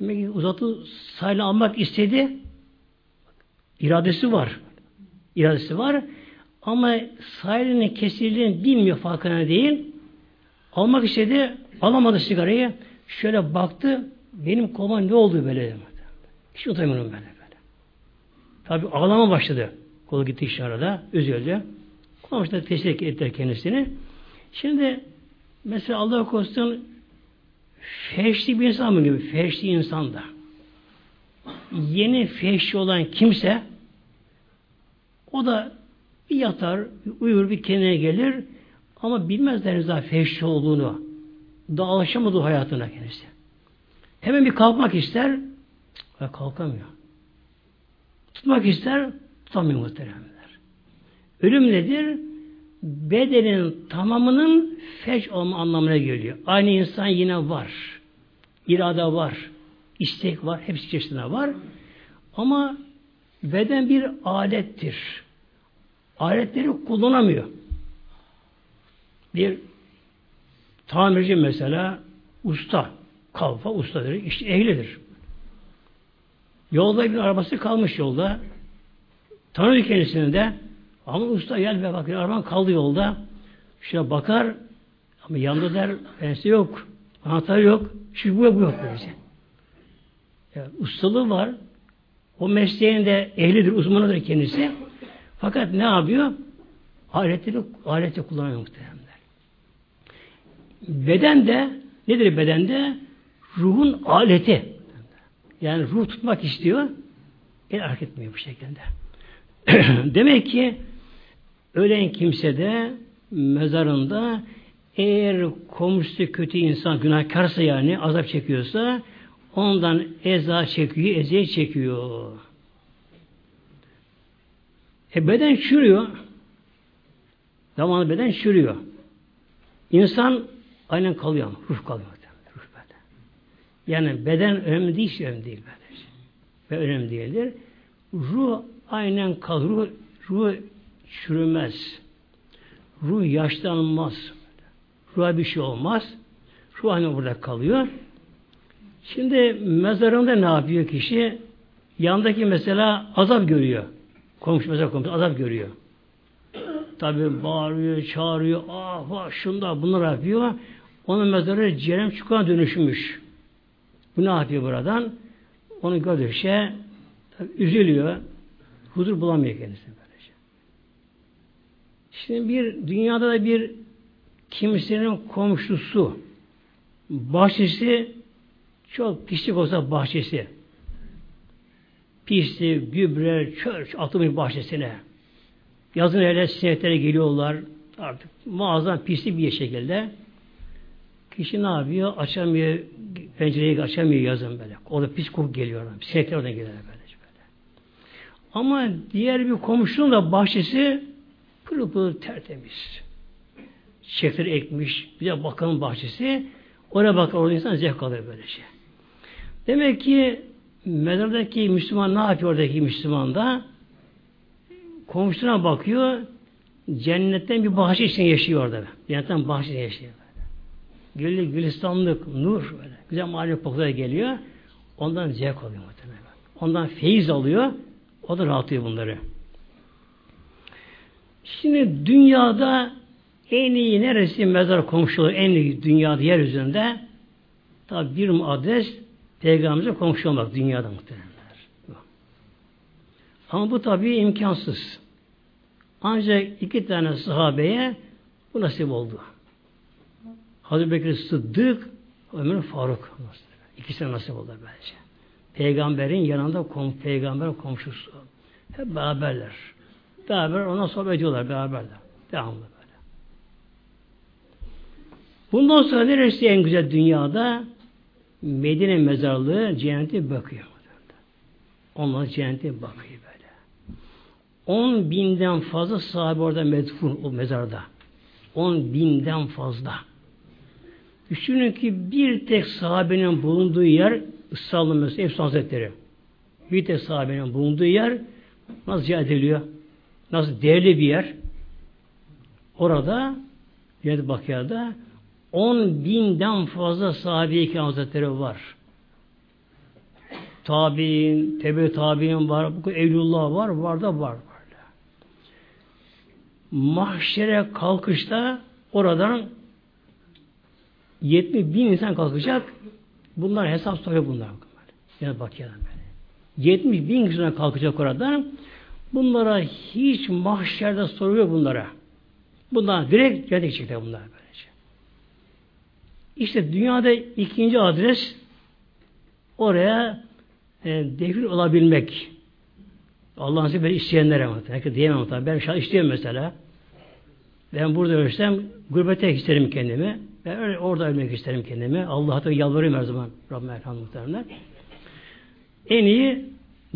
Demek ki uzatı sağ eli almak istedi. İradesi var. İradesi var. Ama sağ elinin kesildiğini bilmiyor farkına değil. Almak istedi. Alamadı sigarayı. Şöyle baktı. Benim koluma ne oldu böyle? Hiç unutamıyorum böyle. Tabi ağlama başladı. Kolu gitti işte arada. Üzüldü. Komşular teşvik ettiler kendisini. Şimdi mesela Allah korusun feşli bir insan mı gibi? Feşli insan da. Yeni feşli olan kimse o da bir yatar, uyur, bir kendine gelir ama bilmez deniz daha feşli olduğunu. Daha alışamadı hayatına kendisi. Hemen bir kalkmak ister ve kalkamıyor. Tutmak ister, tutamıyor muhteremler. Ölüm nedir? Bedenin tamamının feç olma anlamına geliyor. Aynı insan yine var. İrade var. istek var. Hepsi çeşitine var. Ama beden bir alettir. Aletleri kullanamıyor. Bir tamirci mesela usta kalfa ustadır. işte ehlidir. Yolda bir arabası kalmış yolda. Tanıyor kendisini de. Ama usta gel be bakıyor. Araban kaldı yolda. Şuna bakar ama yanında der pense yok. Anahtar yok. Şu bu bu yok böylece. Yani ustalığı var. O mesleğinde ehlidir, uzmanıdır kendisi. Fakat ne yapıyor? Aletleri, aleti kullanıyor muhtemelen. Beden de nedir bedende? ruhun aleti. Yani ruh tutmak istiyor. El hareket etmiyor bu şekilde. Demek ki ölen kimse de mezarında eğer komşusu kötü insan günahkarsa yani azap çekiyorsa ondan eza çekiyor, eziyet çekiyor. E beden çürüyor. Zamanı beden çürüyor. İnsan aynen kalıyor, ruh kalıyor. Yani beden önemli değil, şey önemli değil. Ve önemli değildir. Ruh aynen kalır. Ruh, ruh çürümez. Ruh yaşlanmaz. Ruha bir şey olmaz. Ruh aynen burada kalıyor. Şimdi mezarında ne yapıyor kişi? Yandaki mesela azap görüyor. Komşu mesela komşu azap görüyor. Tabi bağırıyor, çağırıyor, ah şunda bunlar yapıyor. Onun mezarı cehennem çukuruna dönüşmüş. Ne yapıyor buradan? Onu gördükçe üzülüyor. Huzur bulamıyor kendisi böylece. Şimdi bir dünyada da bir kimsenin komşusu bahçesi çok pislik olsa bahçesi pislik, gübre, çöl atılmış bahçesine. Yazın öyle sineklere geliyorlar. Artık muazzam pislik bir şekilde. Kişi ne yapıyor? Açamıyor, pencereyi açamıyor yazın böyle. O da pis koku geliyor. Sinekler oradan geliyor böyle, böyle. Ama diğer bir komşunun da bahçesi pırıl pırıl tertemiz. Çiçekler ekmiş, bir de bakanın bahçesi. Oraya bakar, orada insan zevk alır böyle şey. Demek ki mezardaki Müslüman ne yapıyor oradaki Müslüman da? Komşuna bakıyor, cennetten bir bahçe içinde yaşıyor orada. Cennetten bahçe içinde yaşıyor. Güllü gülistanlık, nur böyle. Güzel mahalle kokuları geliyor. Ondan zevk alıyor muhtemelen. Ondan feyiz alıyor. O da rahatlıyor bunları. Şimdi dünyada en iyi neresi mezar komşuluğu en iyi dünyada yeryüzünde tabi bir adres peygamberimize komşu olmak dünyada muhtemelen. Ama bu tabi imkansız. Ancak iki tane sahabeye bu nasip oldu. Hazreti Bekir Sıddık, Ömer Faruk. İkisine nasip oldu bence. Peygamberin yanında kom, peygamber komşusu. Hep beraberler. Beraber ona sohbet ediyorlar beraberler. Devamlı böyle. Bundan sonra neresi en güzel dünyada? Medine mezarlığı cennete bakıyor. Onlar cennete bakıyor böyle. On binden fazla sahibi orada medfun o mezarda. On binden fazla. Düşünün ki bir tek sahabenin bulunduğu yer İstanbul mesela Efsun Hazretleri. Bir tek sahabenin bulunduğu yer nasıl ziyaret ediliyor? Nasıl değerli bir yer? Orada Cennet Bakya'da on binden fazla sahabe-i hazretleri var. Tabi'in, tebe tabi'in var, bu evlullah var, var da var. Mahşere kalkışta oradan 70 bin insan kalkacak. Bunlar hesap soruyor bunlar. Yani bakıyorum böyle. 70 bin kişiden kalkacak oradan. Bunlara hiç mahşerde soruyor bunlara. Bunlar direkt cennete bunlar böylece. İşte dünyada ikinci adres oraya e, defil olabilmek. Allah'ın size böyle isteyenlere. Herkes diyemem tabi. Ben şu istiyorum mesela. Ben burada ölsem gurbete isterim kendimi. Ben öyle orada ölmek isterim kendimi. Allah'a da yalvarıyorum her zaman. Rabbim Erkan muhtemelen. En iyi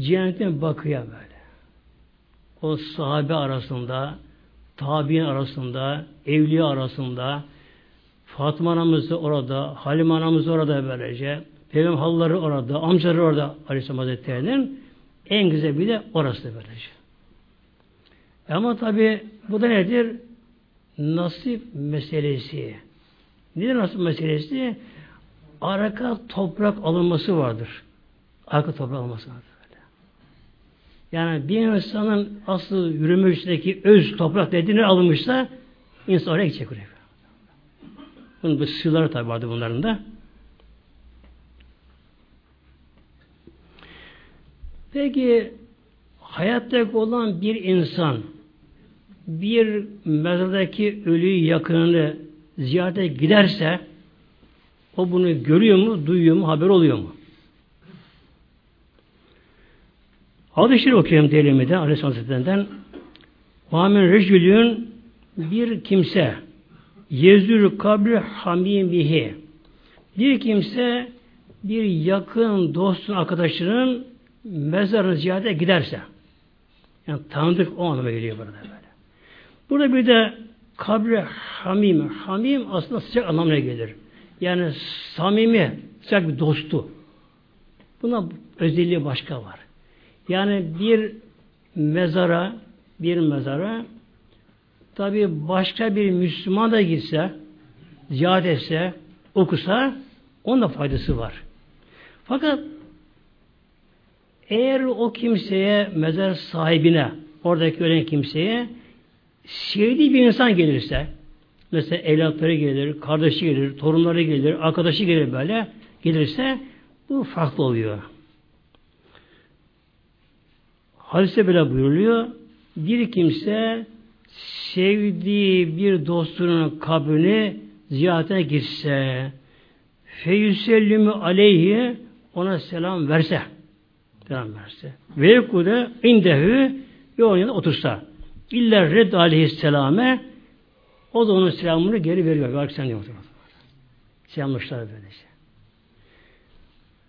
cennetin bakıya böyle. O sahabe arasında, tabi'in arasında, evliya arasında, Fatıma anamız da orada, Halim anamız orada böylece, Peygamber halları orada, amcaları orada Aleyhisselam Hazretleri'nin en güzel bir de orası böylece. Ama tabi bu da nedir? Nasip meselesi. Nedir nasip meselesi? Arka toprak alınması vardır. Arka toprak alınması vardır. Böyle. Yani bir insanın asıl yürümüşteki öz toprak dediğini alınmışsa insan oraya gidecek oraya. Bunun bu sırları tabi vardı bunların da. Peki hayatta olan bir insan bir mezardaki ölüyü yakınını ziyarete giderse o bunu görüyor mu, duyuyor mu, haber oluyor mu? Hadis-i Şerif okuyalım Delimi'de Aleyhisselam Hazretlerinden bir kimse yezür kabri hamimihi bir kimse bir yakın dostun arkadaşının mezarını ziyarete giderse yani tanıdık o anlama geliyor burada böyle. Burada bir de kabri hamim. Hamim aslında sıcak anlamına gelir. Yani samimi, sıcak bir dostu. Buna özelliği başka var. Yani bir mezara, bir mezara tabi başka bir Müslüman da gitse, ziyaret etse, okusa onun da faydası var. Fakat eğer o kimseye, mezar sahibine, oradaki ölen kimseye sevdiği bir insan gelirse, mesela evlatları gelir, kardeşi gelir, torunları gelir, arkadaşı gelir böyle, gelirse bu farklı oluyor. Hadise bile buyuruluyor. Bir kimse sevdiği bir dostunun kabrini ziyarete gitse feyüsellümü aleyhi ona selam verse selam verse ve yekude indehü ve onun yanında otursa İlla red aleyhisselame o da onun selamını geri veriyor. Sen diyor. Selamlaşlar böylece.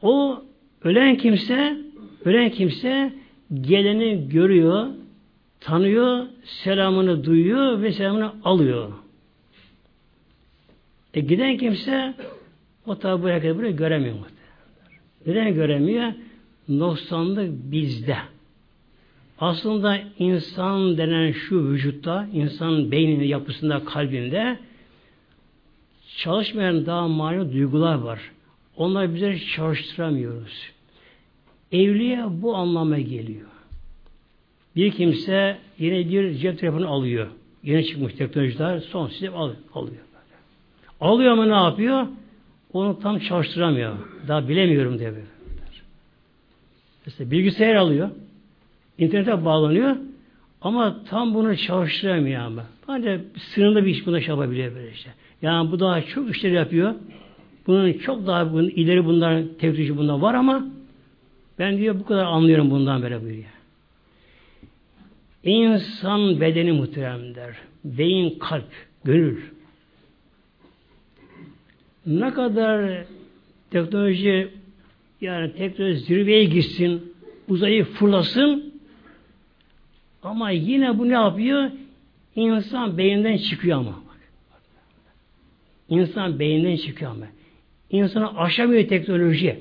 O ölen kimse ölen kimse geleni görüyor, tanıyor, selamını duyuyor ve selamını alıyor. E giden kimse o tabi bu hareketi buraya göremiyor. Neden göremiyor? Noksanlık bizde. Aslında insan denen şu vücutta, insan beyninin yapısında, kalbinde çalışmayan daha manevi duygular var. Onları bize çalıştıramıyoruz. Evliye bu anlama geliyor. Bir kimse yine bir cep telefonu alıyor. Yeni çıkmış teknolojiler son sistem alıyor. alıyor. Ama ne yapıyor? Onu tam çalıştıramıyor. Daha bilemiyorum diye. Mesela bilgisayar alıyor. İnternete bağlanıyor. Ama tam bunu çalıştıramıyor ama. Ancak sınırlı bir iş buna şey yapabiliyor böyle işte. Yani bu daha çok işler yapıyor. Bunun çok daha bunun, ileri bunların teknoloji bundan var ama ben diyor bu kadar anlıyorum bundan böyle buyuruyor. İnsan bedeni muhteremler. Beyin, kalp, gönül. Ne kadar teknoloji yani teknoloji zirveye gitsin, uzayı fırlasın ama yine bu ne yapıyor? İnsan beyinden çıkıyor ama. İnsan beyinden çıkıyor ama. İnsana aşamıyor teknoloji.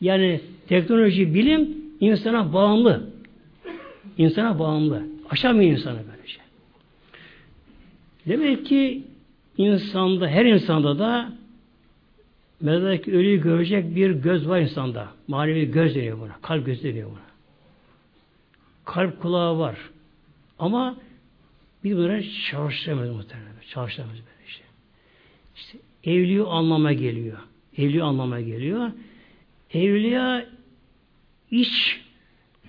Yani teknoloji, bilim insana bağımlı. İnsana bağımlı. Aşamıyor insanı böylece. Demek ki insanda, her insanda da mezardaki ölüyü görecek bir göz var insanda. Manevi göz deniyor buna. Kalp göz deniyor buna. Kalp kulağı var. Ama biz bunları çalıştıramıyoruz muhtemelen. Çalıştıramıyoruz böyle işte. İşte evliya anlama geliyor. Evliya anlama geliyor. Evliya iç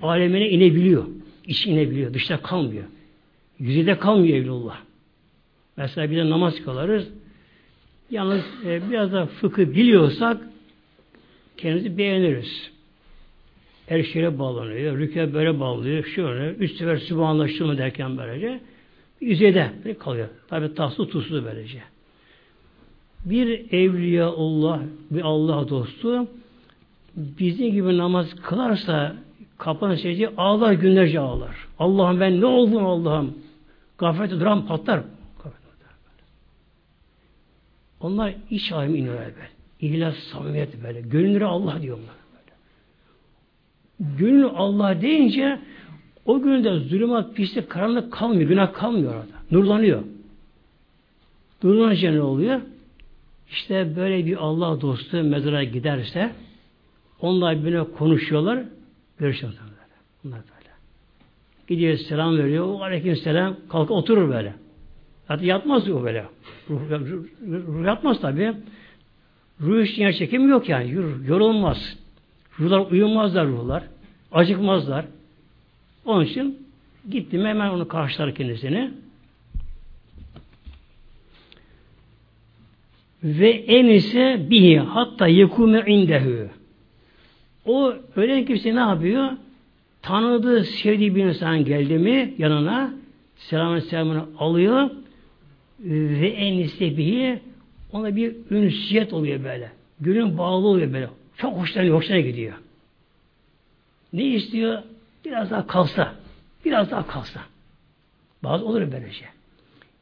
alemine inebiliyor. İç inebiliyor. Dışta kalmıyor. Yüzeyde kalmıyor evlullah. Mesela bir de namaz kılarız. Yalnız e, biraz da fıkıh biliyorsak kendimizi beğeniriz. Her şeye bağlanıyor. Rükû böyle bağlıyor. Şöyle. Üç sefer Sübhanallah mı derken böylece yüzeyde kalıyor. Tabi taslı tuzlu böylece. Bir evliya Allah, bir Allah dostu bizim gibi namaz kılarsa kapanı secdeye ağlar günlerce ağlar. Allah'ım ben ne oldum Allah'ım? Gaflete duran patlar. Onlar iç alemi iniyor böyle. İhlas, samimiyet böyle. Gönülleri Allah diyorlar. Gönül Allah deyince o günde zulümat, pislik, karanlık kalmıyor. Günah kalmıyor orada. Nurlanıyor. Nurlanınca ne oluyor? İşte böyle bir Allah dostu mezara giderse onlar birbirine konuşuyorlar. Görüşüyorlar. Bunlar böyle. Gidiyor selam veriyor. O aleyküm selam. Kalk oturur böyle. Hatta yatmaz o böyle. Ruh, ruh, ruh yatmaz tabi. Ruh için yer çekim yok yani. Yorulmaz. Ruhlar uyumazlar ruhlar. Acıkmazlar. Onun için gittim hemen onu karşılar kendisini. Ve en ise bihi hatta yekume indehu. O ölen kimse ne yapıyor? Tanıdığı, sevdiği bir insan geldi mi yanına selamın selamını alıyor ve en istebihi ona bir ünsiyet oluyor böyle. Gönül bağlı oluyor böyle. Çok hoşlanıyor, hoşuna gidiyor. Ne istiyor? Biraz daha kalsa. Biraz daha kalsa. Bazı olur böyle şey.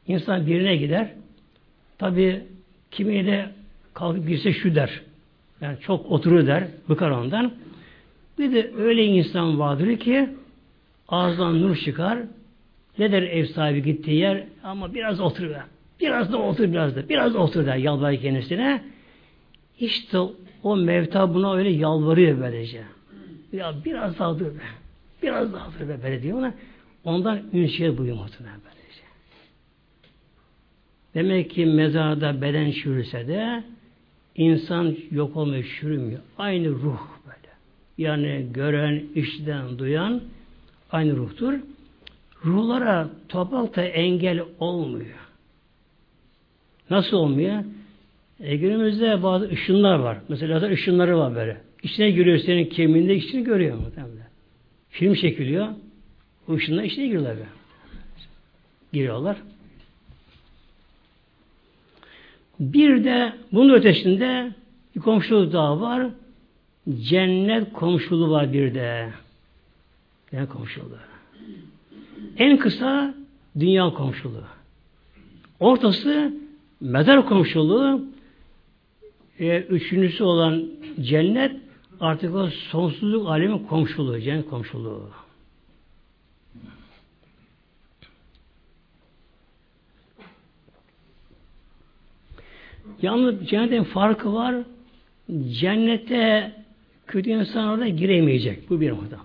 İnsan birine gider. Tabi kimi de kalkıp birse şu der. Yani çok oturur der. Bıkar ondan. Bir de öyle insan vardır ki ağzından nur çıkar. Ne der ev sahibi gittiği yer? Ama biraz otur be. Biraz da otur biraz da. Biraz da otur der yalvarıyor kendisine. İşte o mevta buna öyle yalvarıyor böylece. Ya biraz daha dur be. Biraz daha dur be böyle diyor ona. Ondan ünsiyet buyuyor muhtemelen böylece. Demek ki mezarda beden çürüse de insan yok olmuyor, çürümüyor. Aynı ruh böyle. Yani gören, işten, duyan aynı ruhtur. Ruhlara toprakta engel olmuyor. Nasıl olmuyor? E, günümüzde bazı ışınlar var. Mesela da ışınları var böyle. İçine giriyor senin kemiğinde içini görüyor muhtemelen. Film çekiliyor. O ışınlar içine giriyorlar böyle. Giriyorlar. Bir de bunun ötesinde bir komşuluk daha var. Cennet komşuluğu var bir de. Cennet komşuluğu. En kısa dünya komşuluğu. Ortası mezar komşuluğu e, üçüncüsü olan cennet artık o sonsuzluk alemin komşuluğu, cennet komşuluğu. Yalnız cennetin farkı var. Cennete kötü insan orada giremeyecek. Bu bir muhtemel.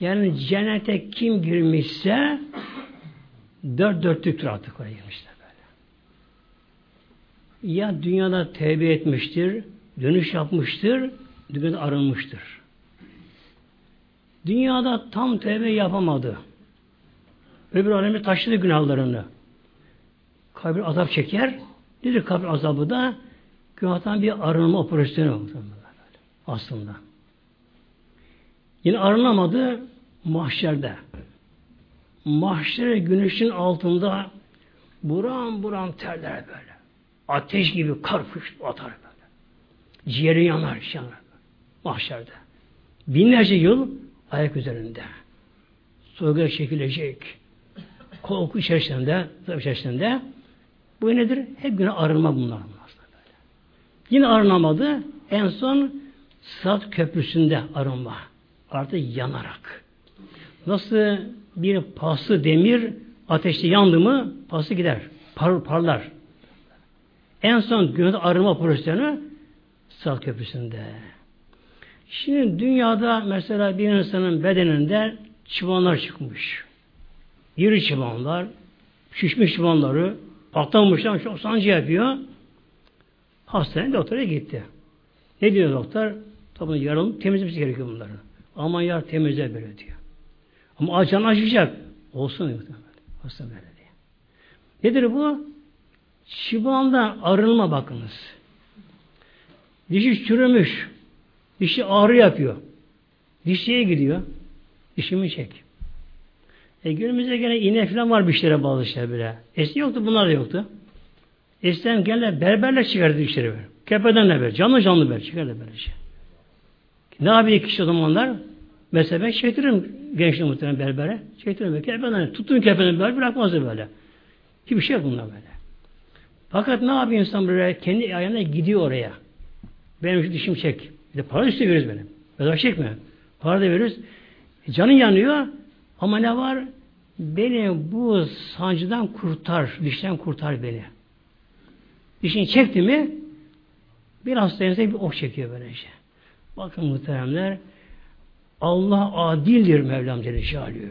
Yani cennete kim girmişse dört dörtlüktür artık oraya girmişler. Ya dünyada tevbe etmiştir, dönüş yapmıştır, dünyada arınmıştır. Dünyada tam tevbe yapamadı. Öbür alemi taşıdı günahlarını. Kabir azap çeker. Nedir kabir azabı da? Günahtan bir arınma operasyonu aslında. Yine arınamadı mahşerde. Mahşere güneşin altında buram buram terler böyle. Ateş gibi kar atar böyle. Ciğeri yanar, yanar. Mahşerde. Binlerce yıl ayak üzerinde. Soyga çekilecek. Korku içerisinde, içerisinde. Bu nedir? Hep günah arınma bunlar. Böyle. Yine arınamadı. En son Sırat Köprüsü'nde arınma. Artık yanarak. Nasıl bir paslı demir ateşte yandı mı pası gider. Par, parlar. En son günah arınma operasyonu Sırat Köprüsü'nde. Şimdi dünyada mesela bir insanın bedeninde çıbanlar çıkmış. Yürü çıbanlar, şişmiş çıbanları, patlamışlar, çok sancı yapıyor. Hastaneye doktora gitti. Ne diyor doktor? Tabii yarın temizlemesi gerekiyor bunları. Aman yar temizle böyle diyor. Ama açan açacak. Olsun diyor. Hasta böyle diye. Nedir bu? Çıbandan arınma bakınız. Dişi çürümüş. Dişi ağrı yapıyor. Dişçiye gidiyor. Dişimi çek. E günümüzde gene iğne falan var bir şeylere bazı şeyler bile. Eski yoktu bunlar da yoktu. Eskiden gene berberle çıkardı dişleri böyle. Kepeden ne böyle? Canlı canlı böyle çıkardı böyle şey. Ne yapıyor kişi o zamanlar? Mesela ben çektiririm gençliği muhtemelen berbere. Çektiririm böyle. Kepeden, tuttuğum kepeden böyle bırakmazdı böyle. Hiçbir şey yok bunlar böyle. Fakat ne yapıyor insan böyle? Kendi ayağına gidiyor oraya. Benim şu dişim çek. Bir de para üstü veririz benim. Bedava çekme. Para da veririz. E, canın yanıyor. Ama ne var? Beni bu sancıdan kurtar. Dişten kurtar beni. Dişini çekti mi bir hastanede bir ok çekiyor böylece. Bakın muhteremler Allah adildir Mevlam Celle Şalıyor.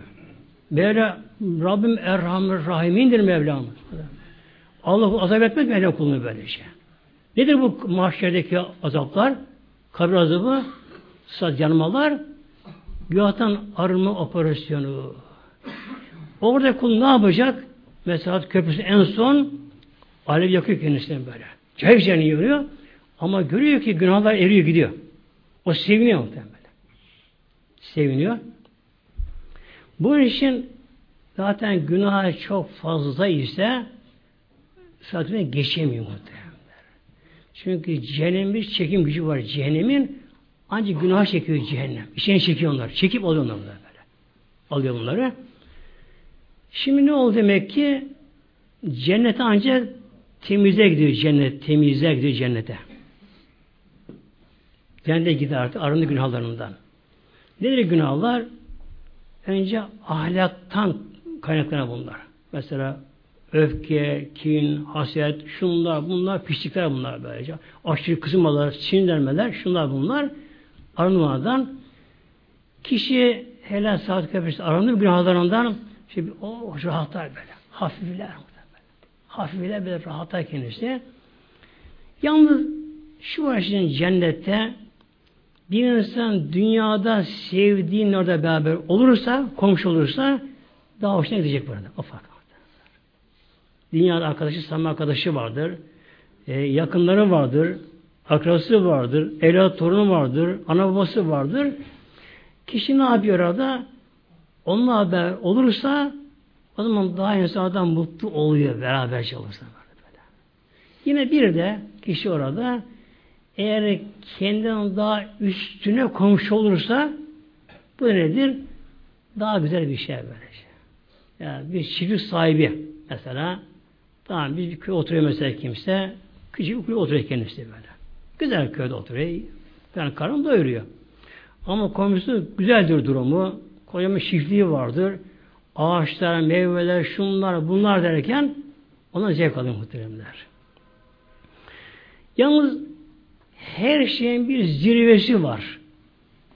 Mevla Rabbim Erhamir Rahimindir Mevlam. Allah azap etmez Mevla kulunu böylece. Nedir bu mahşerdeki azaplar? Kabir azabı, saat yanmalar, günahtan arınma operasyonu. Orada kul ne yapacak? Mesela köprüsü en son alev yakıyor kendisine böyle. Cevceni yanıyor ama görüyor ki günahlar eriyor gidiyor. O seviniyor muhtemelen. Seviniyor. Bu için zaten günah çok fazla ise zaten geçemiyor muhtemelen. Çünkü cehennem bir çekim gücü var. Cehennemin ancak günah çekiyor cehennem. İçine çekiyor onları. Çekip alıyor onları böyle. Alıyor bunları. Şimdi ne oldu demek ki? Cennete ancak temize gidiyor cennet. Temize gidiyor cennete. Cennete gider artık arındı günahlarından. Nedir günahlar? Önce ahlaktan kaynaklanan bunlar. Mesela öfke, kin, haset, şunlar, bunlar, pislikler bunlar böylece. Aşırı kızmalar, sinirlenmeler, şunlar bunlar arınmadan kişi helal saat köprüsü aranır günahlarından işte bir, o rahatlar böyle. Hafifler. Hafifler böyle rahatlar kendisi. Yalnız şu var şimdi cennette bir insan dünyada sevdiğin orada beraber olursa, komşu olursa daha hoşuna gidecek burada. O fark. Dünyada arkadaşı, samimi arkadaşı vardır. E, yakınları vardır. Akrası vardır. Evlat torunu vardır. Ana babası vardır. Kişi ne yapıyor orada? Onunla haber olursa o zaman daha insanlardan mutlu oluyor beraber çalışsa. Böyle. Yine bir de kişi orada eğer kendinden daha üstüne komşu olursa bu nedir? Daha güzel bir şey böyle. Yani bir çiftlik sahibi mesela Tamam bir köy oturuyor mesela kimse. Küçük bir köy oturuyor kendisi böyle. Güzel köyde oturuyor. Yani karın doyuruyor. Ama komşusu güzeldir durumu. Kocaman çiftliği vardır. Ağaçlar, meyveler, şunlar, bunlar derken ona zevk alıyor muhteremler. Yalnız her şeyin bir zirvesi var.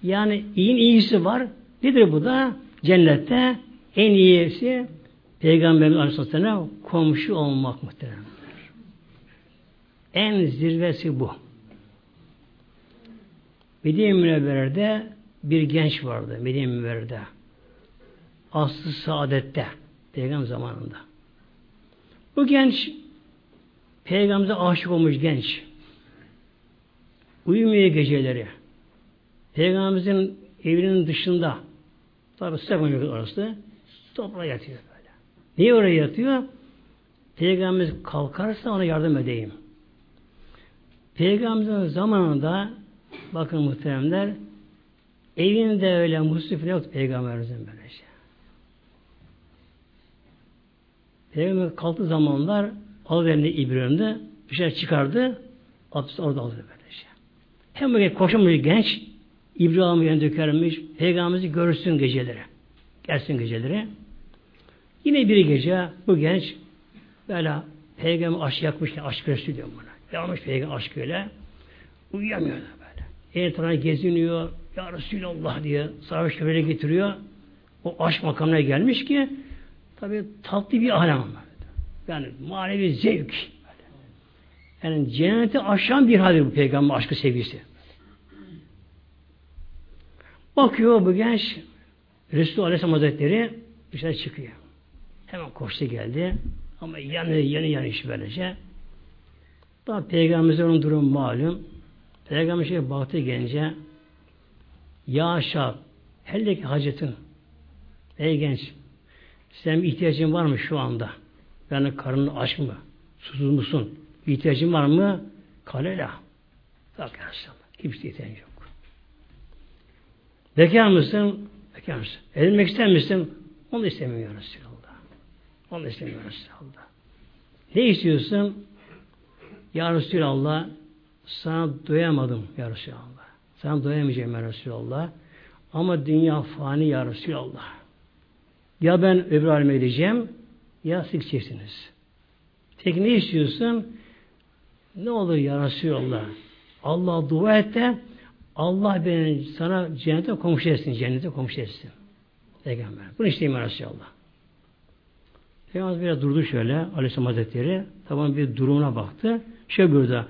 Yani iyin iyisi var. Nedir bu da? Cennette en iyisi Peygamberimiz Aleyhisselam komşu olmak muhteremler. En zirvesi bu. Medine Münevvere'de bir genç vardı Medine Münevvere'de. Aslı saadette Peygamber zamanında. Bu genç Peygamber'e aşık olmuş genç. Uyumuyor geceleri. Peygamberimizin evinin dışında tabi sıcak orası toprağa yatıyor. Niye oraya yatıyor? Peygamberimiz kalkarsa ona yardım edeyim. Peygamberimizin zamanında bakın muhteremler evinde öyle musif yoktu peygamberimizin böyle şey. Peygamber kalktığı zamanlar aldı elini İbrahim'de dışarı çıkardı abdest orada aldı böyle şey. Hem böyle koşamış genç İbrahim'in yerine dökermiş peygamberimizi görürsün geceleri. Gelsin geceleri. Yine bir gece bu genç böyle peygamber aşk yakmışken aşk Resulü diyor buna. Yanmış peygamber aşkıyla uyuyamıyor böyle. Etrafına geziniyor. Ya Resulallah diye sarhoş köpeğe getiriyor. O aşk makamına gelmiş ki tabi tatlı bir alem. Yani manevi zevk. Yani cenneti aşan bir haldir bu peygamber aşkı sevgisi. Bakıyor bu genç Resul Aleyhisselam Hazretleri dışarı çıkıyor. Hemen koştu geldi. Ama yanı yanı yanı iş böylece. Daha Peygamberimizin durum malum. Peygamber şey baktı gence Ya aşağı hele ki hacetin Ey genç senin ihtiyacın var mı şu anda? Yani karnın aç mı? Susuz musun? Bir ihtiyacın var mı? Kalela. Bak ya Kimse ihtiyacın yok. Bekar mısın? Bekar mısın? Evlenmek ister misin? Onu istemiyor. Onu istemiyor Resulallah. Ne istiyorsun? Ya Resulallah sana doyamadım ya Resulallah. Sana doyamayacağım ya Resulallah. Ama dünya fani ya Resulallah. Ya ben öbür aleme gideceğim ya siz gideceksiniz. Peki ne istiyorsun? Ne olur ya Resulallah? Allah dua et de Allah beni sana cennete komşu etsin, cennete komşu etsin. Peygamber. Bunu isteyeyim ya Resulallah. Peygamber biraz durdu şöyle Aleyhisselam Hazretleri. Tamam bir durumuna baktı. Şöyle burada.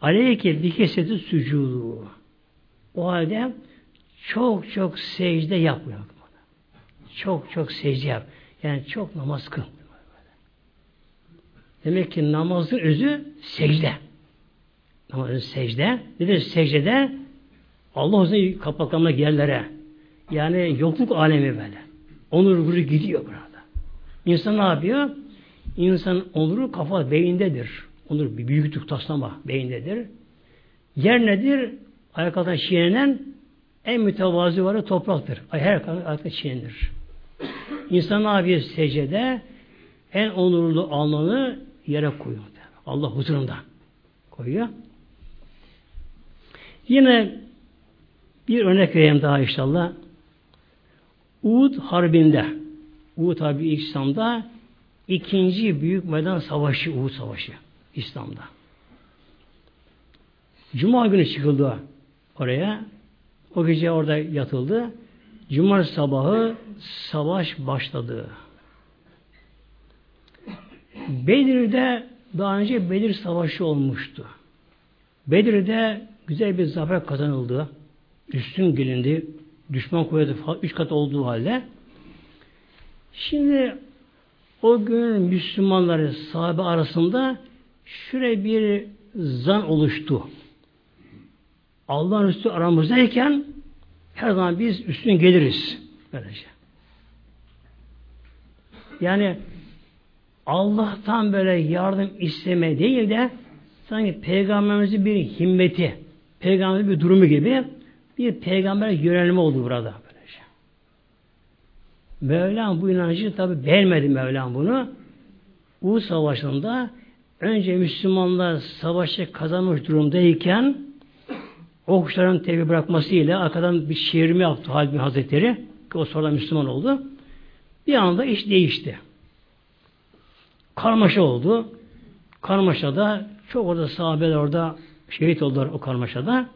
Aleyke bir keseti sucudu. O halde çok çok secde yapmıyor. Çok çok secde yap. Yani çok namaz kıl. Demek ki namazın özü secde. Namazın secde. Nedir secdede? Allah uzun kapaklanma yerlere. Yani yokluk alemi böyle. Onur gurur gidiyor burada. İnsan ne yapıyor? İnsan onuru kafa beyindedir. Onur bir büyüklük taslama beyindedir. Yer nedir? Ayaklardan çiğnenen en mütevazi varı topraktır. Her ayakta çiğnenir. İnsan ne yapıyor secde? En onurlu alnını yere koyuyor. Allah huzurunda koyuyor. Yine bir örnek vereyim daha inşallah. Uğud Harbi'nde Uhud Harbi İslam'da ikinci büyük meydan savaşı Uhud Savaşı İslam'da. Cuma günü çıkıldı oraya. O gece orada yatıldı. Cuma sabahı savaş başladı. Bedir'de daha önce Bedir Savaşı olmuştu. Bedir'de güzel bir zafer kazanıldı. Üstün gelindi. Düşman kuvveti üç kat olduğu halde Şimdi o gün Müslümanları sahabe arasında şöyle bir zan oluştu. Allah'ın üstü aramızdayken her zaman biz üstün geliriz. Böylece. Yani Allah'tan böyle yardım isteme değil de sanki peygamberimizin bir himmeti, peygamberimizin bir durumu gibi bir peygamber yönelme oldu burada. Mevlam bu inancı tabi beğenmedi Mevlam bunu. Bu savaşında önce Müslümanlar savaşı kazanmış durumdayken okçuların tevi bırakmasıyla arkadan bir çevirme yaptı Halid Hazretleri. O sonra Müslüman oldu. Bir anda iş değişti. Karmaşa oldu. Karmaşada çok orada sahabeler orada şehit oldular o karmaşada.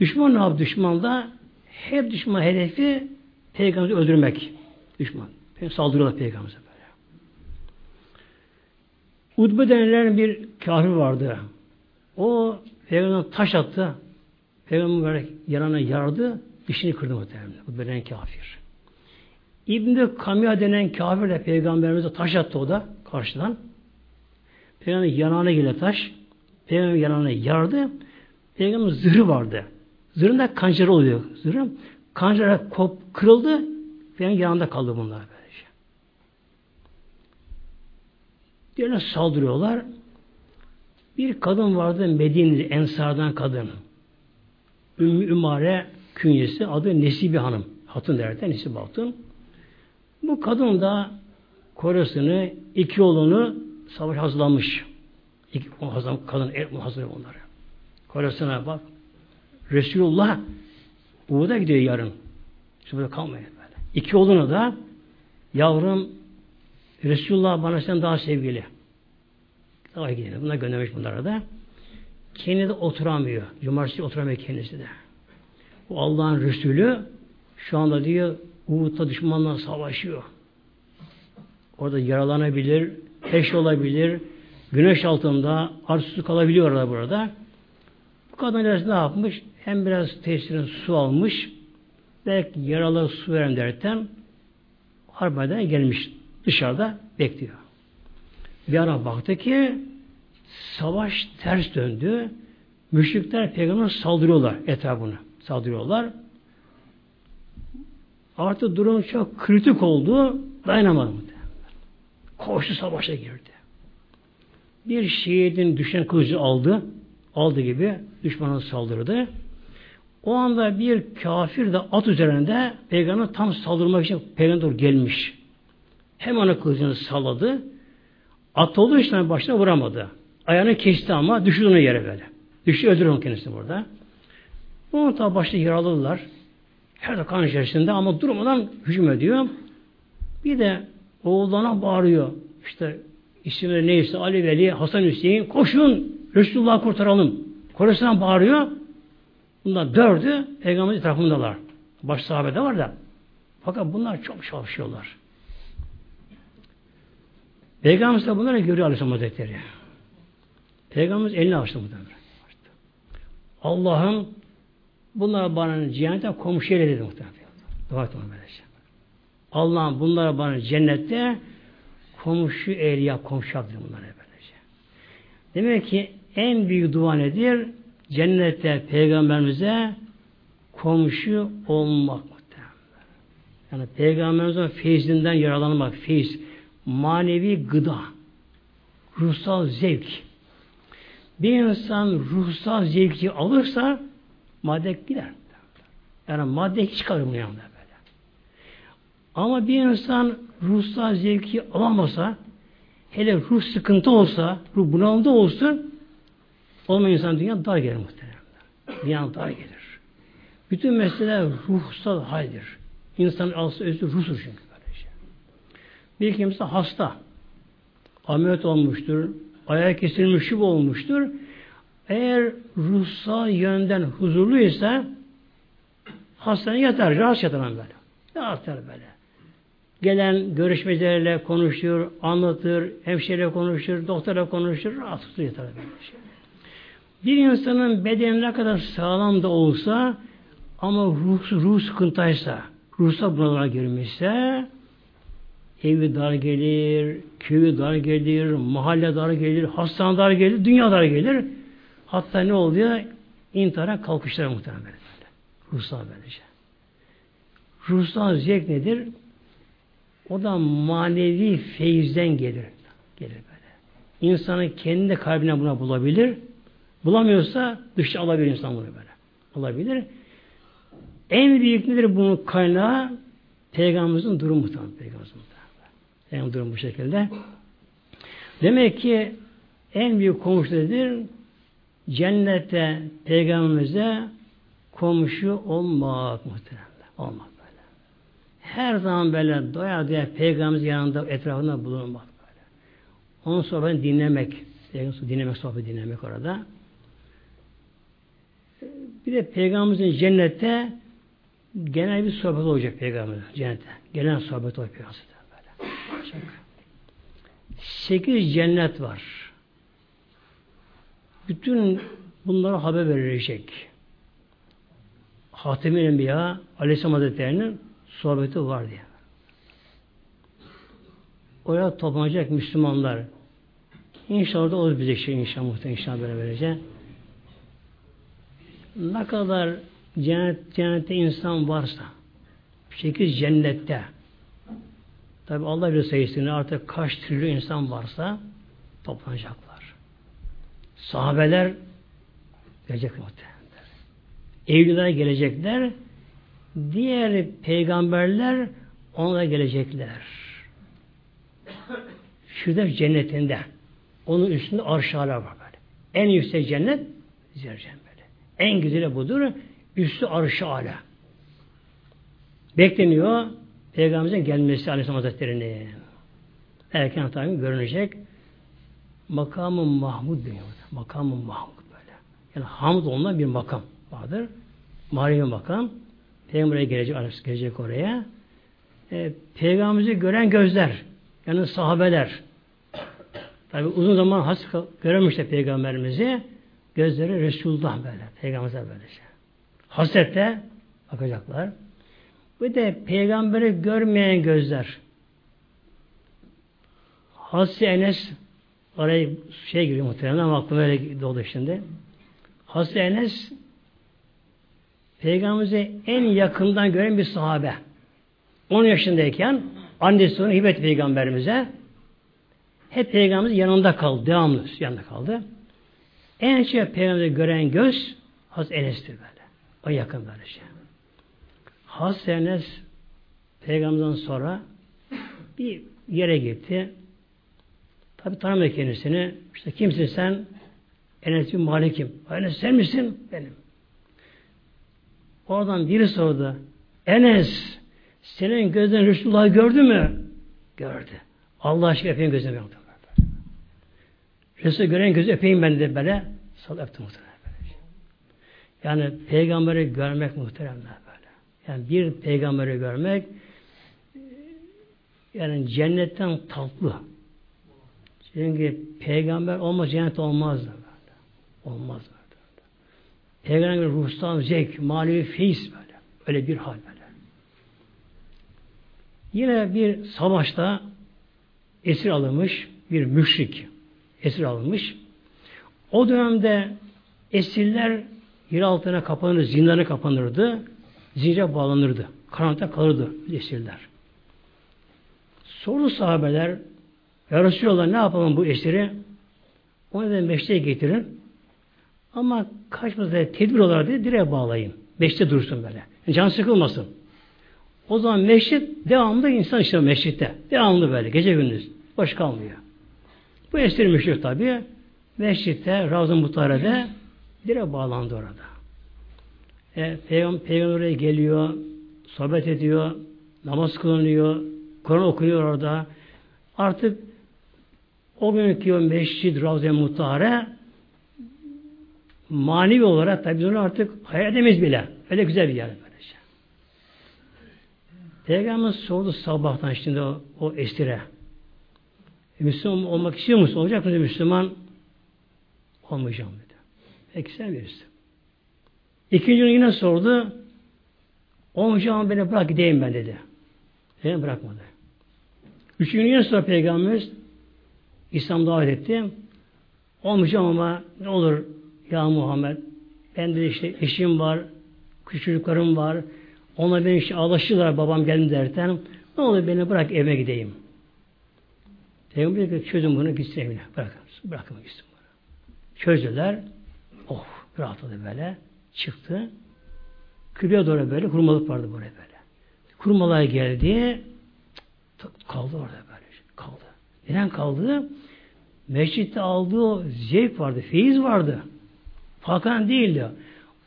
Düşman ne yaptı? Düşman da hep düşman hedefi Peygamber'i öldürmek. Düşman. Saldırıyorlar Peygamber'e böyle. Utbe denilen bir kafir vardı. O Peygamber'e taş attı. Peygamber yanına yardı. Dişini kırdı muhtemelen. Utbe denen kafir. İbn-i Kamiya denen kafir de peygamberimize taş attı o da karşıdan. Peygamber yanağına gele taş. Peygamber yanağına yardı. Peygamber zırhı vardı. Zırhında kancara oluyor. Zırhın kancara kop, kırıldı. Peygamber yanında kaldı bunlar böylece. Diğerine saldırıyorlar. Bir kadın vardı Medine'li Ensardan kadın. Ümmü Ümare künyesi adı Nesibi Hanım. Hatun derler Nesibi Hatun. Bu kadın da korasını, iki oğlunu savaş hazırlanmış. İki, hazırlan, kadın hazırlıyor onları. Korasına bak. Resulullah Uğur'da gidiyor yarın. Şimdi burada kalmayın böyle. İki oğlunu da yavrum Resulullah bana sen daha sevgili. Daha gidelim. Bunlar göndermiş bunlara da. Kendi de oturamıyor. Cumartesi oturamıyor kendisi de. Bu Allah'ın Resulü şu anda diyor Uhud'da düşmanla savaşıyor. Orada yaralanabilir, eş olabilir, güneş altında arsızlık kalabiliyor orada burada. Bu kadın ne yapmış? Hem biraz tesirin su almış, belki yaralı su veren derken harbiden gelmiş dışarıda bekliyor. Bir ara baktı ki savaş ters döndü. Müşrikler peygamber saldırıyorlar etrafına. Saldırıyorlar. Artık durum çok kritik oldu. Dayanamadı. Koştu savaşa girdi. Bir şehidin düşen kılıcı aldı. Aldı gibi düşmana saldırdı. O anda bir kafir de at üzerinde peygamber tam saldırmak için peygamber gelmiş. Hemen o kılıcını salladı. At olduğu için başına vuramadı. Ayağını kesti ama düşürdü onu yere böyle. Düştü öldürür onu kendisi burada. Onu tabi başta yaraladılar. Her de kan içerisinde ama durmadan hücum ediyor. Bir de oğullarına bağırıyor. İşte isimleri neyse Ali Veli, Hasan Hüseyin koşun Resulullah kurtaralım. Koresin'den bağırıyor. Bunlar dördü peygamber etrafındalar. Baş sahabede var da. Fakat bunlar çok çalışıyorlar. Peygamberimiz de bunları görüyor Aleyhisselam Hazretleri. Peygamberimiz elini açtı bu Allah'ım bunlar bana cennete komşu eyle dedi muhtemelen. Dua böylece. Allah'ım bunlara bana cennette komşu eyle ya komşu yaptı bunlara böylece. Demek ki en büyük dua nedir? Cennette peygamberimize komşu olmak muhtemelen. Yani peygamberimizin feyzinden yararlanmak, feyiz manevi gıda, ruhsal zevk. Bir insan ruhsal zevki alırsa madde gider. Yani madde hiç yanında böyle. Ama bir insan ruhsal zevki alamasa, hele ruh sıkıntı olsa, ruh bunalımda olsun, olma insan dünya dar gelir muhtemelen. Dünya dar gelir. Bütün mesele ruhsal haldir. İnsanın aslı özü ruhsuz çünkü. Bir kimse hasta. Ameliyat olmuştur. Ayağı kesilmiş gibi olmuştur. Eğer ruhsal yönden huzurluysa hastaneye yatar. Rahat yatar böyle. Yatar böyle. Gelen görüşmecilerle konuşur, anlatır, hemşireyle konuşur, doktorla konuşur, rahat yatar böyle. Bir insanın bedeni ne kadar sağlam da olsa ama ruh, ruh sıkıntıysa, ruhsal bunalıma girmişse evi dar gelir, köyü dar gelir, mahalle dar gelir, hastane dar gelir, dünya dar gelir. Hatta ne oluyor? İntihara kalkışlar muhtemelen böyle. Ruhsal böylece. Ruhsal zevk nedir? O da manevi feyizden gelir. Gelir böyle. İnsanın kendi kalbine buna bulabilir. Bulamıyorsa dışta alabilir insan bunu böyle. Alabilir. En büyük nedir bunun kaynağı? Peygamberimizin durumu muhtemelen. Peygamberimizin yani durum bu şekilde. Demek ki en büyük komşu nedir? Cennette peygamberimize komşu olmak muhtemelen. Olmak böyle. Her zaman böyle doya doya peygamberimizin yanında etrafında bulunmak böyle. Onun sohbetini dinlemek. Peygamberimizin dinlemek, sohbet dinlemek orada. Bir de peygamberimizin cennette genel bir sohbet olacak peygamberimizin cennette. Genel sohbet olacak peygamberimizin. Çok. Sekiz cennet var. Bütün bunlara haber verilecek. Hatem-i Enbiya Aleyhisselam Hazretleri'nin sohbeti var diye. oraya toplanacak Müslümanlar. İnşallah da olur bize şey inşallah muhtemelen inşallah böyle böylece. Ne kadar cennet, cennette insan varsa, şekil cennette, tabi Allah bir sayısını artık kaç trilyon insan varsa toplanacaklar. Sahabeler gelecek muhtemelen. Evliler gelecekler. Diğer peygamberler onlara gelecekler. Firdevs cennetinde. Onun üstünde arşalar var. En yüksek cennet böyle. En güzeli budur. Üstü arşı ala. Bekleniyor Peygamberimizin gelmesi Aleyhisselam Hazretleri'nin. Erken tabi görünecek. Makamı Mahmud deniyor. Makamı Mahmud böyle. Yani hamd olunan bir makam vardır. Manevi makam. Peygamber'e gelecek, gelecek oraya. E, Peygamberimizi gören gözler. Yani sahabeler. Tabi uzun zaman has görememişler Peygamberimizi. Gözleri Resulullah böyle. Peygamberimize böyle şey. Hasretle bakacaklar. Ve de peygamberi görmeyen gözler. Hazreti Enes oraya şey giriyor muhtemelen ama aklıma öyle doğdu şimdi. Hazreti Enes Peygamberimizi en yakından gören bir sahabe. 10 yaşındayken annesi onu hibet peygamberimize hep peygamberimizin yanında kaldı. Devamlı yanında kaldı. En çok peygamberi gören göz Hazreti Enes'tir böyle. O yakın böyle şey. Hazreti Enes peygamberden sonra bir yere gitti. Tabi tanımıyor kendisini. İşte kimsin sen? Enes bin Malik'im. Enes sen misin? Benim. Oradan biri sordu. Enes senin gözlerin Resulullah'ı gördü mü? Gördü. Allah aşkına öpeyim gözüme yaptım. Resulü gören gözü öpeyim ben de böyle. Sal öptüm muhtemelen böyle. Yani peygamberi görmek muhteremler böyle. Yani bir peygamberi görmek yani cennetten tatlı. Çünkü peygamber olmaz cennet olmaz böyle. Olmaz böyle. Peygamber ruhsal zevk, manevi feyiz böyle. Öyle bir hal böyle. Yine bir savaşta esir alınmış bir müşrik esir alınmış. O dönemde esirler yer altına kapanır, zindana kapanırdı. Zincire bağlanırdı. Karanlıkta kalırdı esirler. Sordu sahabeler Ya Resulallah ne yapalım bu esiri? O yüzden meşteye getirin. Ama kaçmasın tedbir olarak dedi, direğe bağlayın. Meşte dursun böyle. Can sıkılmasın. O zaman meşrit devamlı insan işte meşritte. Devamlı böyle gece gündüz. Boş kalmıyor. Bu esir müşrik tabi. Meşritte, Ravza Mutare'de direğe bağlandı orada. E, Peygamber, Peygamber oraya geliyor, sohbet ediyor, namaz kılınıyor, Kur'an okuyor orada. Artık o günkü o meşrid Ravza Mutare manevi olarak tabi biz onu artık hayal edemeyiz bile. Öyle güzel bir yer böylece. Peygamber sordu sabahtan şimdi o, o estire. E, Müslüman olmak istiyor musun? Olacak mısın Müslüman? Olmayacağım dedi. Peki sen verirsin. İkinci gün yine sordu. Olmayacağım beni bırak gideyim ben dedi. Beni bırakmadı. Üçüncü gün yine sonra Peygamberimiz İslam davet etti. Olmayacağım ama ne olur ya Muhammed ben de işte eşim var, küçük çocuklarım var. Ona beni işte ağlaşırlar babam geldi derken ne olur beni bırak eve gideyim. Peygamber dedi ki çözün bunu gitsin evine. Bırakın, bırakın gitsin. Çözdüler. Oh rahatladı böyle. Çıktı. Kübeye doğru böyle hurmalık vardı buraya böyle. Hurmalığa geldi. Kaldı orada böyle. Kaldı. Neden kaldı? Mescitte aldığı zevk vardı, feyiz vardı. Fakan değildi.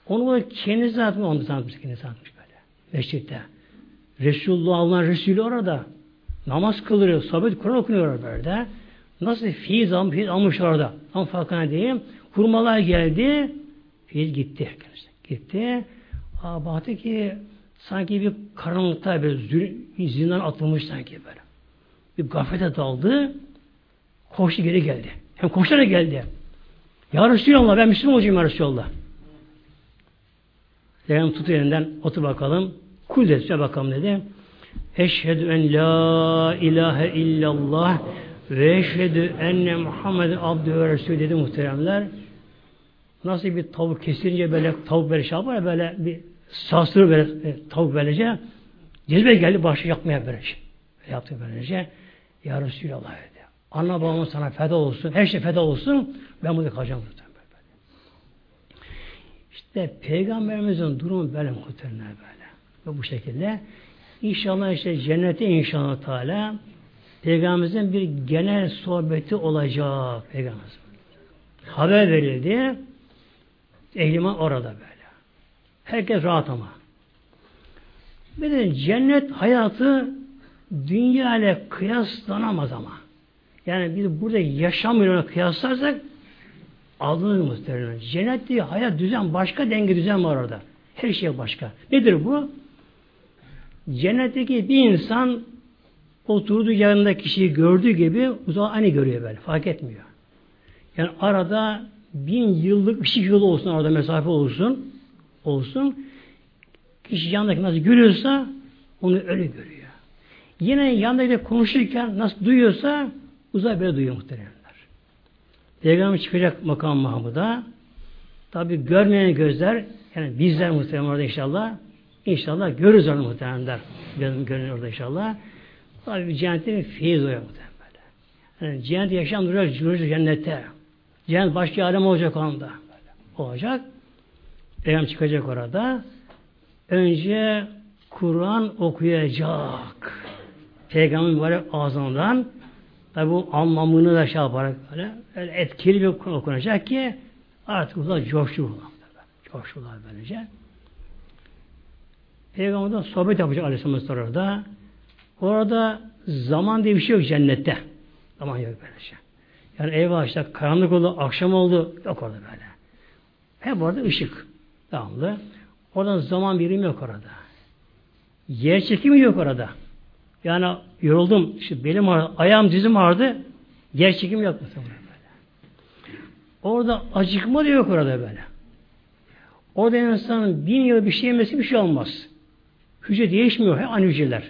Onu kendisi atmış, onu tanıtmış, kendisi atmış böyle. Mescitte. Resulullah alınan Resulü orada. Namaz kılıyor, sohbet Kur'an okunuyor böyle. Nasıl fiiz almış, fiiz almış orada. Ama farkına değil. Hurmalar geldi, fiiz gitti. Gitti. Aa, baktı ki sanki bir karanlıkta bir zindan atılmış sanki böyle. Bir gaflete daldı. Koştu geri geldi. Hem koşarak geldi. Ya Resulallah ben Müslüman olacağım ya Resulallah. Peygamber tuttu elinden otur bakalım. Kul dedi bakalım dedi. Eşhedü en la ilahe illallah ve eşhedü enne Muhammed abdü ve resulü dedi muhteremler. Nasıl bir tavuk kesince böyle tavuk böyle şey yapar böyle bir sarsırır böyle e, tavuk böylece cezbe geldi başı yapmaya böylece. Böyle yaptı böylece. Ya Resulallah dedi. Anna babamın sana feda olsun. Her şey feda olsun. Ben burada kalacağım. Burada. İşte Peygamberimizin durumu böyle muhtemelen böyle. Ve bu şekilde İnşallah işte cennete inşallah Teala Peygamberimizin bir genel sohbeti olacak Peygamberimiz. Haber verildi. Ehliman orada böyle. Herkes rahat ama. Bir de cennet hayatı dünya ile kıyaslanamaz ama. Yani biz burada yaşamıyla kıyaslarsak alınır muhtemelen. Cennet diye hayat düzen başka denge düzen var orada. Her şey başka. Nedir bu? Cennetteki bir insan oturduğu yanında kişiyi gördüğü gibi uzağa aynı görüyor böyle. Fark etmiyor. Yani arada bin yıllık bir şey yolu olsun orada mesafe olsun olsun. Kişi yanındaki nasıl görüyorsa onu öyle görüyor. Yine yanındaki konuşurken nasıl duyuyorsa uzay böyle duyuyor muhteremler. Peygamber çıkacak makam Mahmud'a. Tabi görmeyen gözler yani bizler muhtemelen orada inşallah İnşallah görürüz onu muhtemelen. Görün orada inşallah. Tabi cennette bir feyiz oluyor muhtemelen. Yani cennet yaşam duruyor cennette. Cennet başka alem olacak onda. Olacak. Peygamber çıkacak orada. Önce Kur'an okuyacak. Peygamberin böyle ağzından tabi bu anlamını da şey yaparak böyle, böyle etkili bir okunacak ki artık burada coştururlar. Coştururlar böylece. Peygamberden sohbet yapacak Aleyhisselam orada. Orada zaman diye bir şey yok cennette. Zaman yok böyle şey. Yani eyvah işte karanlık oldu, akşam oldu. Yok orada böyle. Hep orada ışık. Devamlı. Orada zaman birimi yok orada. Yer çekimi yok orada. Yani yoruldum. İşte belim ağrıdı, ayağım dizim ağrıdı. Yer çekimi yok böyle. Orada acıkma da yok orada böyle. Orada insanın bin yıl bir şey yemesi bir şey olmaz. Hücre değişmiyor. Hep aynı hücreler.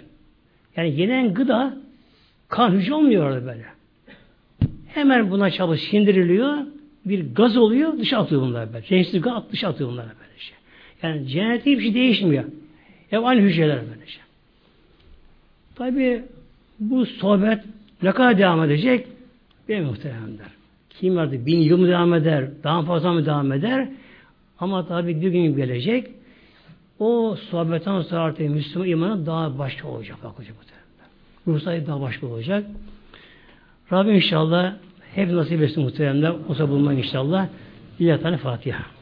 Yani yenen gıda kan olmuyor orada böyle. Hemen buna çalış sindiriliyor. Bir gaz oluyor. Dışa atıyor bunlar böyle. Renksiz gaz dışa atıyor bunlar böyle şey. Yani cennette hiçbir şey değişmiyor. Hep aynı hücreler böyle şey. Tabi bu sohbet ne kadar devam edecek? Bir muhteremler. Kim vardı? Bin yıl mı devam eder? Daha fazla mı devam eder? Ama tabi bir gün gelecek o sohbetten sonra artık Müslüman imanı daha başka olacak. Bakacak Ruhsayı daha başka olacak. Rabbim inşallah hep nasip etsin muhteremler. Olsa bulmak inşallah. Bir tane Fatiha.